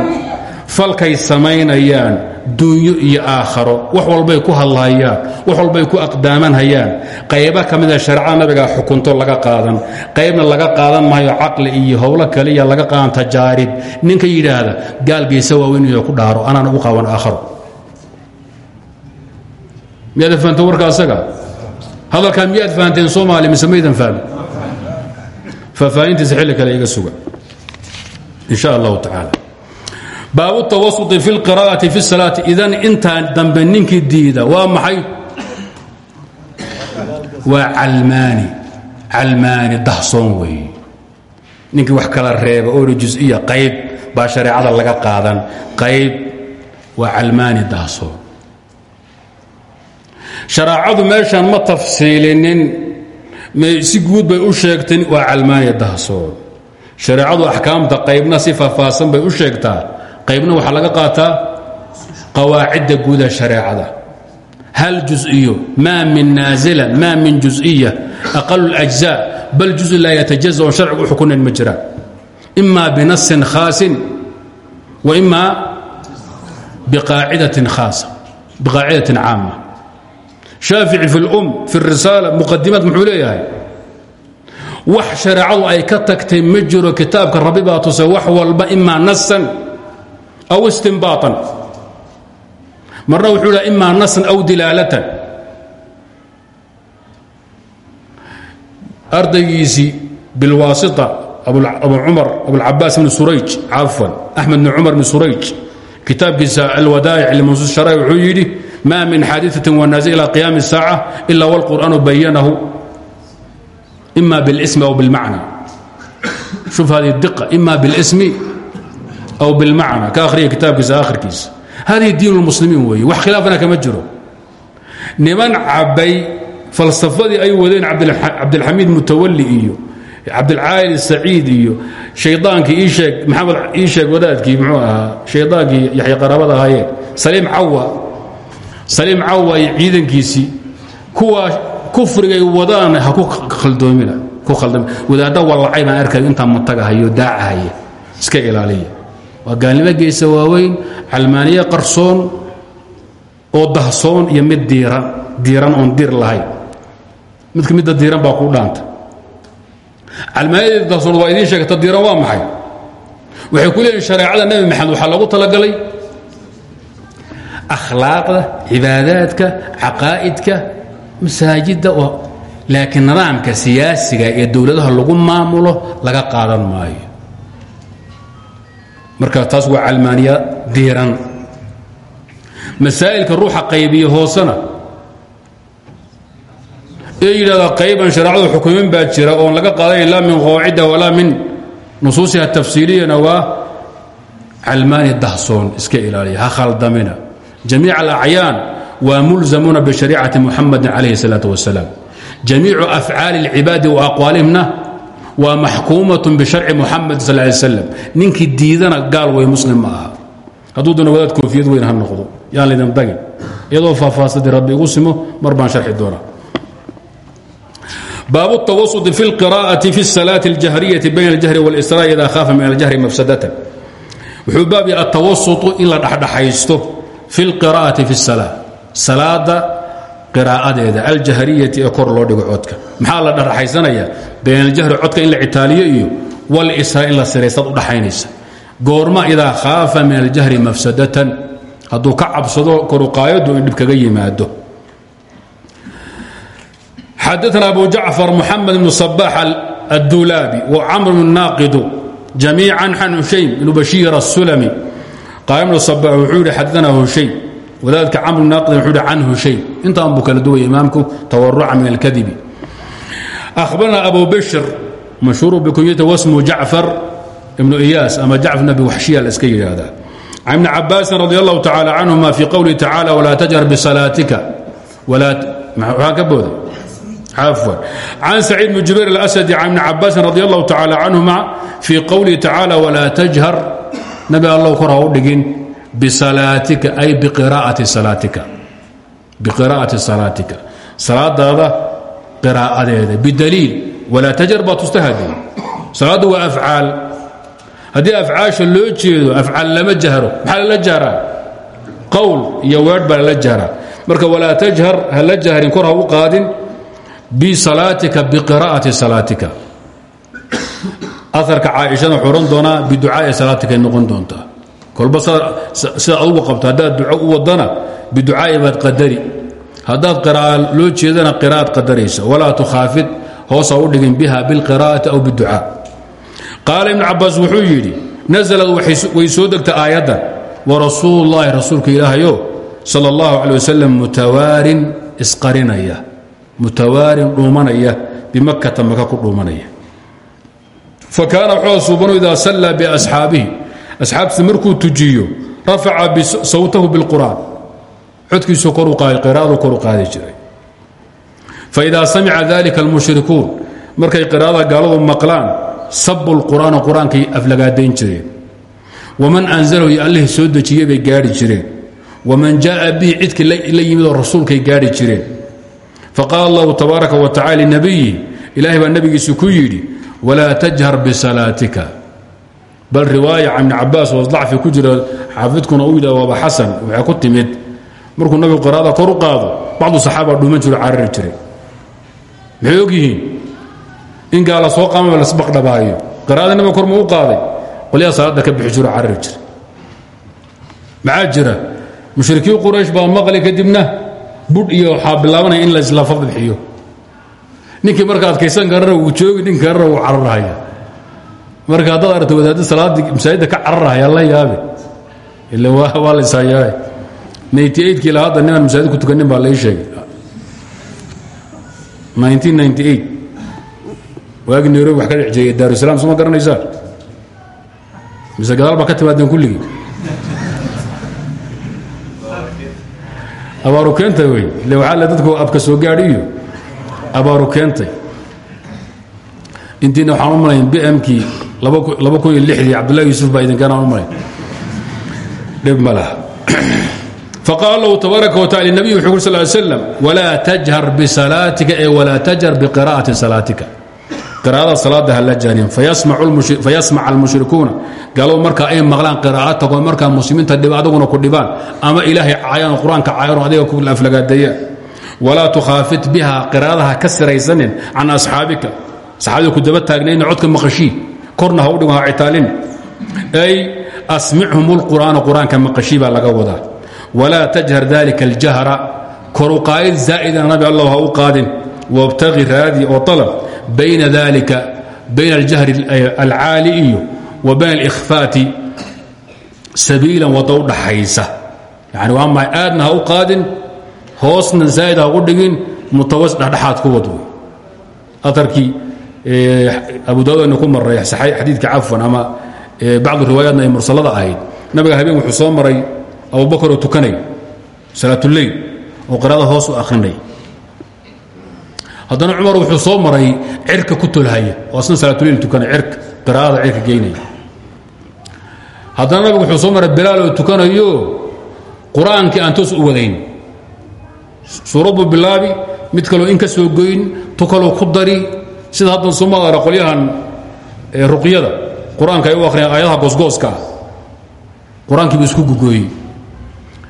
falkay samaynayaan duunyo iyo aakharo. Wax walbay ku hadlahayaan wax walbay ku aqdaamanhayaan. Qayba ka mida shareecada nabigaa xukunto laga qaadan. Qaybna laga qaadan maayo caqli iyo howlo kaliya laga qaadan tajaarib ninka yidhaahda gaalgiisa waaweyn iyo ku dhaaro anaan ugu qaawan aakharo. Miyaad fahanteen warka asaga? Hadalkaa miyaad fahanteen soomaaliya mise maydan fahmi faahfaahintiisa xilli kale iga suga. In sha allahu baabu tawasuطi fi اlqira'ati fi الsalaati idan intaan dambe ninkii diida waa maxay waa calmaani calmaani dahsoon weeye ninkii wax kala reeba oona juز'iya qayb baa shareecada laga qaadan qayb waa calmaani dahsoon shareecadu meeshaan ma tafsiilinin si guud bay u sheegteen waa calmaani dahsoon shareecadu axkaamta qaybna si faahfaahsan bay u sheegtaa qaybna waxaa laga qaataa qawaacidda guuda shareecada hal juز'iyo maa min naazila maa min juز'iya aqalu اlأجزاء bal juزu laa yatajaza oon sharcigu u xukunayn ma jiraan ima binasin khaasin wa ima biqaacidatin khaasa biqaacidatin caama shaafici fi اlum fi الrisaala muqadimaad muxuu leeyahay wax shareecadu ay ka tagtay ma jiro kitaabka rabbi baa tuse wax walba ima nasan aw istinbaaan marna wuxuu dha ima nasan aw dilaalatan ardaygiisii bilwaasita abu cumar abulcabaas bn surayj cafwan axmed bn cumar bn surayj kitaabkiisa alwadaa'ic limansuus shara'i wuxuu yidhi ma min xaadiثatin wanaasi ilى qiyaami الsaaca ila wاlqur'aanu bayanahu ima biاlsmi aw biاlmacna shuf hadi diqa ima biاlsmi aw biاlmacna ka akhriya kitaabkiisa akhirkiisa hadihi diin اlmuslimiin weeye wax khilaafana kama jiro niman cabbay falsafadii ay wadeen cabdilxamiid mutawali iyo cabdilcaali saciid iyo shaydaankii ii sheeg maxamed ii sheeg wadaadkii muxuu ahaa shaydaankii yaxya qaraabada ahaayeen saliim cawa saliim cawa iyo ciidankiisii kuwa kufrigay wadaan ha ku khaldoomina ku khaldami wadaadda wallacay baan arkayo intaan matagahayo daacahaya iska ilaaliya waa gaalnimo geysa waaweyn calmaaniye qarsoon oo dahsoon iyo mid diiran diiran oon dir lahayn midka midda diiran baa kuu dhaanta. Calmaaniyadii dahsoon waa idiin sheegta diiran waa maxay? Waxay ku leeyihiin shareecada nebi maxamed waxaa loogu talagalay. Akhlaaqda cibaadaadka caqaa'idka masaajidda laakiin nidaamka siyaasiga ee dowladaha lagu maamulo laga qaadan maayo marka taas waa calmaaniya diiran masaa'ilka ruuxa qaybiya hoosena ee yidhahda qayban shareecadu xukumin baa jira oon laga qaadanayn laa min qawaacidha walaa min nusuusiha tafsiiliyana waa calmaani dahsoon iska ilaaliya ha khaldamina. Jamiic alacyaan waa mulzamuuna bishariicati muxamadin calayhi اsalaat wasalaam. Jamiicu afcaali اlcibaadi wa aqwaalihimna waa maxkuumaة bisharci muxamed sal lay slam ninkii diidana gaal way muslim ma aha hadduu dana wadaad koofiyad weyn ha noqdo yaan laydin dagin iyadoo faahfaahsadii rabbi igu simo mar baan sharxi doonaa baabu التawasط fi اlqirاءaةi fi الsalaaة اljahriyaةi bayn اljahri واlsrاء ida khaafa min اljahri mafsadatan wuxuu baab yahay atawasuطu in la dhexdhexaysto fi اlqirاءaةi fi الsalاة salaada qiraacadeeda aljahriyati ee kor loo dhigo codka. Maxaa la dharaxaysanayaa baynaaljahri codka in la citaaliyo iyo walisra in la siraysaad udhaxaynaysa goorma idaa khaafa min aljahri mafsadatan. Hadduu ka cabsado koruqaayadu in dhib kaga yimaado. Xadaana abu jacfar muxamed bnu sabaax addulaabi wa camr bnu naaqidu jamiican xan hushaym bnu bashiir asulami qaala ibnu sabaax wuxuu hushaym wadaadka camr naaqid wuxuu yihi can hushaym intaan buu kala duwaya imaamku tawaruca min اlkadibi أhbarna abu bshir mashhuur bkunyata wasmu jacfar ibnu iyaas ama jacfar nabi waxshiya la iska yidhaahdaa. Can ibni cabaasin radi allahu tacala canhuma fii qowlihi tacala walaa tajhar bisalaatika waxaa ka booday? Cafwan. Can saciid bn jubayr alasadi can ibni cabaasin radi allahu tacala canhuma fii qowlihi tacala walaa tajhar. Nabi allow kor bisalaatika ay biqiraa'ati salaatika. Biqiraa'ati salaatika. Salaadaada qiraa'adeeda bidaliil walaa tajhar baa tustahadi. Salaaddu waa afcaal. Haddii afcaasha loo jeedo afcaal lama jahro. Maxaa lala jahraa qowl iyo weedh baa lala jahraa marka walaa tajhar ha la jahrin kor ha u qaadin. Bisalaatika biqiraa'ati salaatika. Aarka caaishana wuxuu odhan doonaa biducaai salaatikay noqon doontaa kolba sida adugu qabto haddaad duco u wadana biducaa'i baad qadari. Haddaad qira'a loo jeedana qira'aad qadaraysa. Walaa tukhaafid hoos ha u dhigin biha bilqiraa'ati aw biducaa. Qaala ibnu cabaas wuxuu yidhi nasalad way soo degta aayaddan. Warasuulullaahi rasuulka ilaahayo sal allahu calay wasalam mutawaarin isqarinaya. Mutawaarin dhuumanaya bimakkata maka ku dhuumanaya. Fa kaana wuxuu suubanu idaa sallaa biasxaabihi asxaabtiisa markuu tujiyo rafaca sawtahu bilqur'aan. Codkiisu koru qaadi qiraa'adu koru qaadi jiray. Faidaa samica dalika almushrikuun markay qiraa'ada gaaladu maqlaan sabu lqur'aana qur'aankay aflagaadayn jireen. Waman anzalahu iyo allihii soo dejiyey bay jireen. Waman jaaa bihi cidkii la yimid oo rasuulkay gaadhi jireen. Faqaala allahu tabaaraka wa tacala linabiyi ilaahay baa nabigiisi ku yidhi walaa tajhar bisalaatika bal riwaaya can ibni cabaas oo dacfi ku jira xaafidkuna uu yidhah waaba xasan waxay ku timid. Markuu nabigu qiraada kor u qaado bacdu saxaaba dhuuman jiro carari jiray. Maxay og yihiin in gaala soo qaamaba lasbaqdhabaayo qiraada nabiga kor ma u qaaday qolyaha salaadda ka bixi jiro carari jira maxaa jira? Mushrikiin quraysh baa maqli kadibna budh iyo waxaa bilaabanaya in laslafa bixiyo ninkii marka adkaysan karana wuu joogi nin karana wuu cararhaya marka haddaad aragto wadaadda salaaddii masaajidda ka cararhaya la yaabe ila waa la ishayaa ninety eightkii la hadda ninaan masaajid ku tukanin baa lai sheegay. nineteen ninety eight waagi nairobi wax ka dhex jeeyay daarusalaam soo ma garanaysaa mise gadaal baa ka timaadeen kulligii? Abaaru keentay wey. Ile waxaa le dadku abka soo gaadhi iyo abaaru keentay. Intiina waxaan u malayn bmkii laba kun iyo lixdii cabdullahi yuusuf baa idinkanaan u malayn dhib ma laha. Faqaal lahu wa tacala nabiy wuxuu uri sal ly slam walaa tajhar bisalaatika ee walaa tajhar biqira'ati salaatika. Qiraa'ada salaada hala jaanin fayasmac almushrikuuna. Gaaladu markaa ay maqlaan qiraa'atako markaa muslimiinta adaguna ku dhibaan ama ilaahay caayanoo qur'aanka adiga ku aflagaadeeyaan walaa tukhaafit biha qiraa'adaha ka siraysanin can asxaabika. Saxaabida ku codka maqashii korna ha u dhigo ha citaalin. Ay asmichum lqur'aana qur'aanka maqashii baa laga wadaa. Walaa tajhar dalika aljahra koruqaayid zaa'idana nabi allah ha u qaadin. Wabtagi raadi oo alab bayna dalika bayna aljahri alcaali wa bayna alikhfaati sabiilan wada u dhaxaysa. Yani waa maay aadna u qaadin hoosna zaa'id ugu dhigin mutawas dhexdhexaad ku wad aarkii abu aynu ku maray xadiidka cafwan ama bacdu riwaayaatna ay mursalada ahayd. Nabiga habeen wuxuu soo maray abubakaroo tukanay salaatuleyl oo qiraada hoos u akhrinay. Haddana cumar wuxuu soo maray cirka ku tolhaya oo asna salaatuleyl tukanay cirka qiraa'ada cirka geynaya haddana wuxuu soo maray bilaal oo tukanayo qur'aankii aan toos u wadayn. Suurad buu bilaabi mid kaloo in ka soo goyn tu ku dari sida haddan somaara qolyahan ruqyada qur'aanka ay u akhriyaan aayadaha goosgooska ah qur'aankii buu isku gugooyey.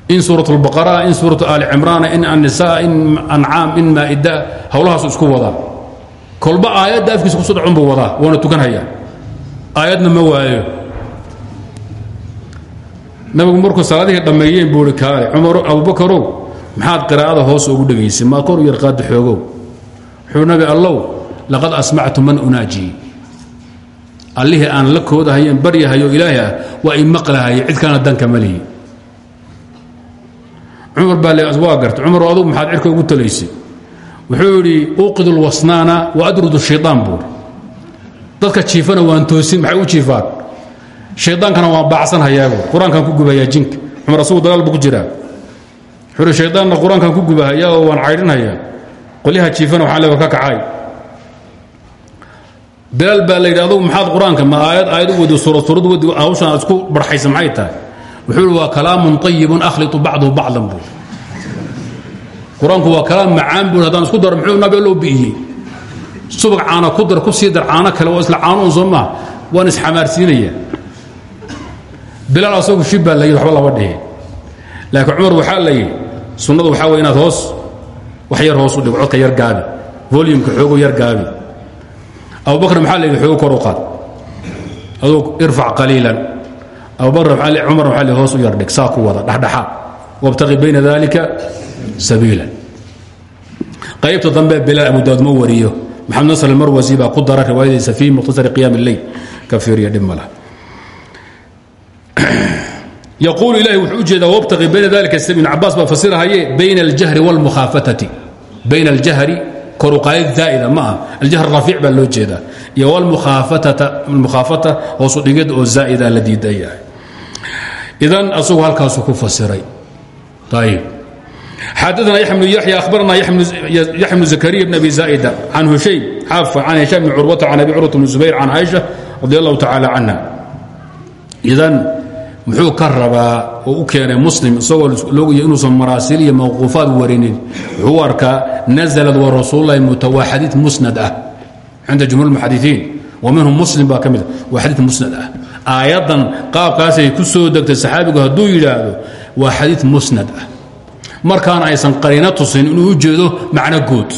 In suurat اlbaqara in suurat aali cimraana in annisa in ancaam in maa'ida hawlahaasu isku wadaa. Kolba aayadda afkiisa kuso dhacun buu wadaa waana tukanhayaa aayadna ma waayo. Nabigu markuu salaadihii dhammeeyeen buu i kaale cumar abubakarow maxaad qiraa'ada hoos ugu dhegaysay maa kor u yar qaada xoogow. Wuxuu nabi laqad asmactu man unaaji. Allihii aan la koodahayen baryahayo ilaahay ah waa i maqlahaye cid kalena danka ma lihi. Cumar baa waa garta cumar adugu maxaad cirka ugu talaysay wuxuu yidhi uqid lwasnaana wa adrud shayطaan buuri dadka jiifana waan toosin maxay u jiifaan shaydaankana waan baacsanhayaabu qur'aankaan ku gubahayaa jinka. Cumar asagu dagaal buu ku jiraa. Wuxuu hi shaydaanna qur'aankaan ku gubahayaa oo waan caydhinhayaa qolyaha jiifana waxaan leeba ka kacay bilaal baa la yidhi adugu maxaad qur'aanka ma aayad aayad u wadi suurad suurad wadi hawshan aad isku barxaysa maxay tahay? Wuxuu ihi waa kalaamun طayibun akhliطu bacduhu bacdan buu. Qur'aanku waa kalaam macaan buu haddaan isku daro muxuu nabi loo bi'iyey subag caana ku dar ku sii dar caano kale waa isla caanuun soo maha waan isxamaarsiinaya bilaal asagu shib baa la yidhi waxba lama dhihi laakiin cumar waxaa la yidhi sunnadu waxaa way inaad hoos wax yar hoos u dhigo codka yar gaabi volumka xoogo yar gaabi abubakr maxaa la yidhi xoogo kor u qaad. Aduu irfac qaliilan. Abubakr cumar waxaa la hoos u yar dhig saa ku wada dhexdhexaad. Wabtaqi bayna dalika sabiila qaybta dambe bilaal abu daawud ma wariyo. Maxamed nasr almarwasi baa ku dara riwaayadiisa fi mukhtasari qiyaam اleyl ka fiiriya dhib mala yaquulu ilahi wuxuu u jeedaa wabtaqi bayna dalika sabiil cabaas baa fasirahaye bayna aljahri wاlmukhaafatati bayna aljahri koruqaayad zaa'ida ma ah aljahr rafiic baa loo jeedaa. Iyo wlmukhaafata hoosu dhigid oo zaa'ida la diidan yahay idan asagu halkaasu ku fasiray. Ayb xadana yaxya ahbarana yaxya bnu zakariya bn abi zaa'ida can hushaym xaafa can hishaam bni curwata can abi curwata bni zubayr can caaisha radi allahu tacaala canha idan muxuu ka rabaa oo u keenay muslim isagoo loogiya inuusan maraasil iyo mawquufaad warinin wuxuu u arkaa nazlad wa rasuululahi mutawaa xadiid musnad ah cinda jumhuur muxadiiin wa minhum muslim baa ka mid waa xadii musnad ah aayaddan qaabkaasay ku soo degtay saxaabigu hadduu yidhaahdo waa xadii musnad ah markaana aysan qariino tusin inuu u jeedo macno guud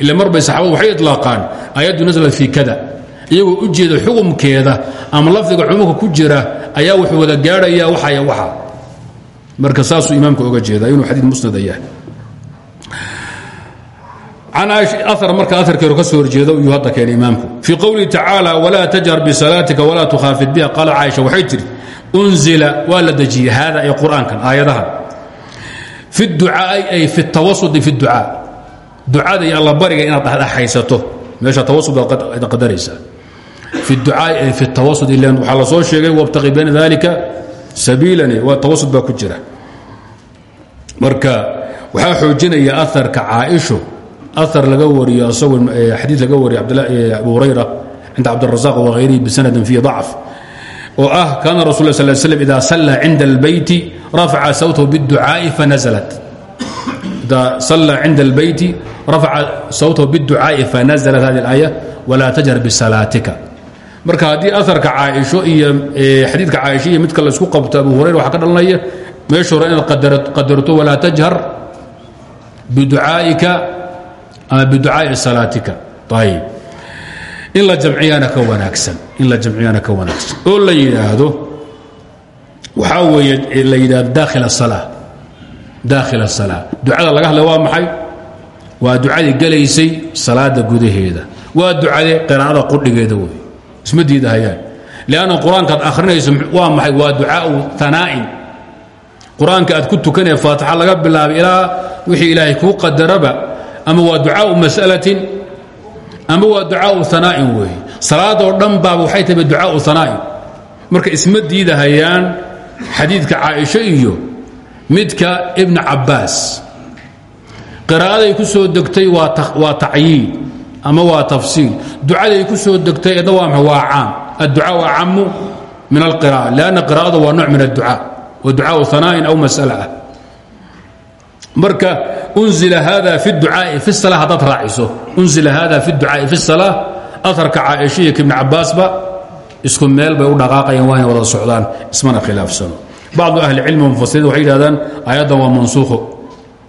ila mar bay saxaabadu waxay u jeeda xukumkeeda ama lafdiga cumuumka ku jira ayaa wuxuu wada gaadhaya waxaya waxa marka saasuu imaamka oga jeeda inuu xadii musnad yahay marka aarkeedu ka soo horjeedo yuu hadda keenay imaamku fii qowlihi tacaala walaa tajhar bisalaatika walaa tukhaafid biha qaala caaisha waxay tidhi unzila waa la dejiyey ay qur'aankan aayadahan fi ducaai ay fi tawasudi fi ducaa ducada iyo allabariga inaad dhexdhexaysato meesha tawasud baad qadaraysaa fi ducaai ay fi tawasud ilan waxaa la soo sheegay wabtaqi bayna dalika sabiilan waa tawasud baa ku jira marka waxaa xoojinaya aarka caaisho ar laga wariyo eh, adii laga wariyo eh, abu hurayra cinda cabdirazaaq waayrihi bisanadin fii dacf oo ah kaana rasul s sm ida sallaa cinda albeyti rafaca sawtahu biducaai fanalat ida sallaa cinda albeyti rafaca sawtahu biducaai fanazalat hadi اlaaya walaa tajhar bisalaatika. Marka haddii aarka caaisho iyo eh, xadiidka caaisha iyo midka la isku qabto abu hurayra waxaa ka dhalanaya meesha hore inaad qadarato walaa tajhar biducaaika ama biducaa'i salaatika. Ayib. In la jamciyana ka wanaagsan in la jamciyana ka wanaagsan. Oo la yidhaahdo waxaa weeye la yidhahdo daakhil asalaa daakhil asalaa ducada laga hadlay waa maxay? Waa ducadii gelaysay salaada gudaheeda. Waa ducade qiraa'ada qudhigeeda wey isma diidahayaan. Lianna qur'aankaad akhrinayso waa maxay? Waa ducaau hanaa'in qur'aanka aad ku tukanee faatixa laga bilaabay ilaa wixii ilaahay kuu qadaraba ama waa ducaau mas'alatin ama waa ducaau hanaa'in weeye. Salaadoo dhan waxay tahay ducaau hanaa'in marka isma diidahayaan xadiidka caaisho iyo midka ibna cabbaas. Qiraa'aday ku soo degtay waa tacyiin ama waa tafsiil. Ducaday ku soo degtay edna waa waa caam. Adducaa acamu min alqira'a lanna qiraa'ada waa nooc min adducaa. Wa ducaau hanaa'in aw mas'ala ah. Marka unzila hada fi ducaai fi sala haddaad raaciso. Unzila hada fi ducaai fi salaa aharka caaisha iyo ibni cabbaasba isku meel bay u dhaqaaqayaan waana wada socdaan ismana khilaafsano. Bacdu ahli cilmi mufasiriin waxay yidhahdaan aayaddan waa mansuukho.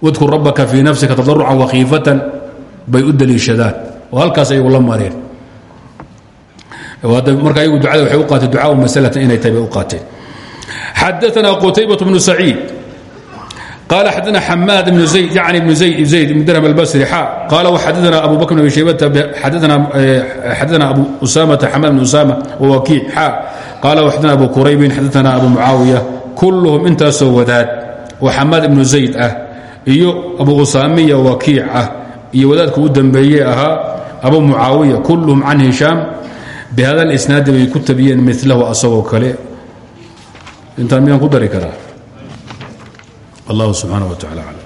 Wadkur rabbaka fii nafsika tadarucan wakhiifatan bay u deliishadaan oo halkaas ayagu la mareen. Marka ayagu ducada waxay u qaateen ducaau masalatan inay tahay bay u qaateen. Bnu saciid قال xadثna xmاad بن زayd yعnي بن زayd بن drhm الbصري xا qال xadثna أbu bكر بن شhaybة xadثna أbu أسامة xmاad بن أسامة وwkiiع xا qال xadثna أbu quraybin xadثna أbu mucaawiية kulهm intaasoo wadaad oo xamaad ibnu زayd ah iyo abu usaamiya wakiic ah iyo wadaadka u dambeeye ahaa abu mucaawiya kulهm can hishaam bhada الإsnaadi bay ku tabiyeen milahu asagoo kale intaan miyaan ku dari karaa الله سبحانه وتعالى أعلم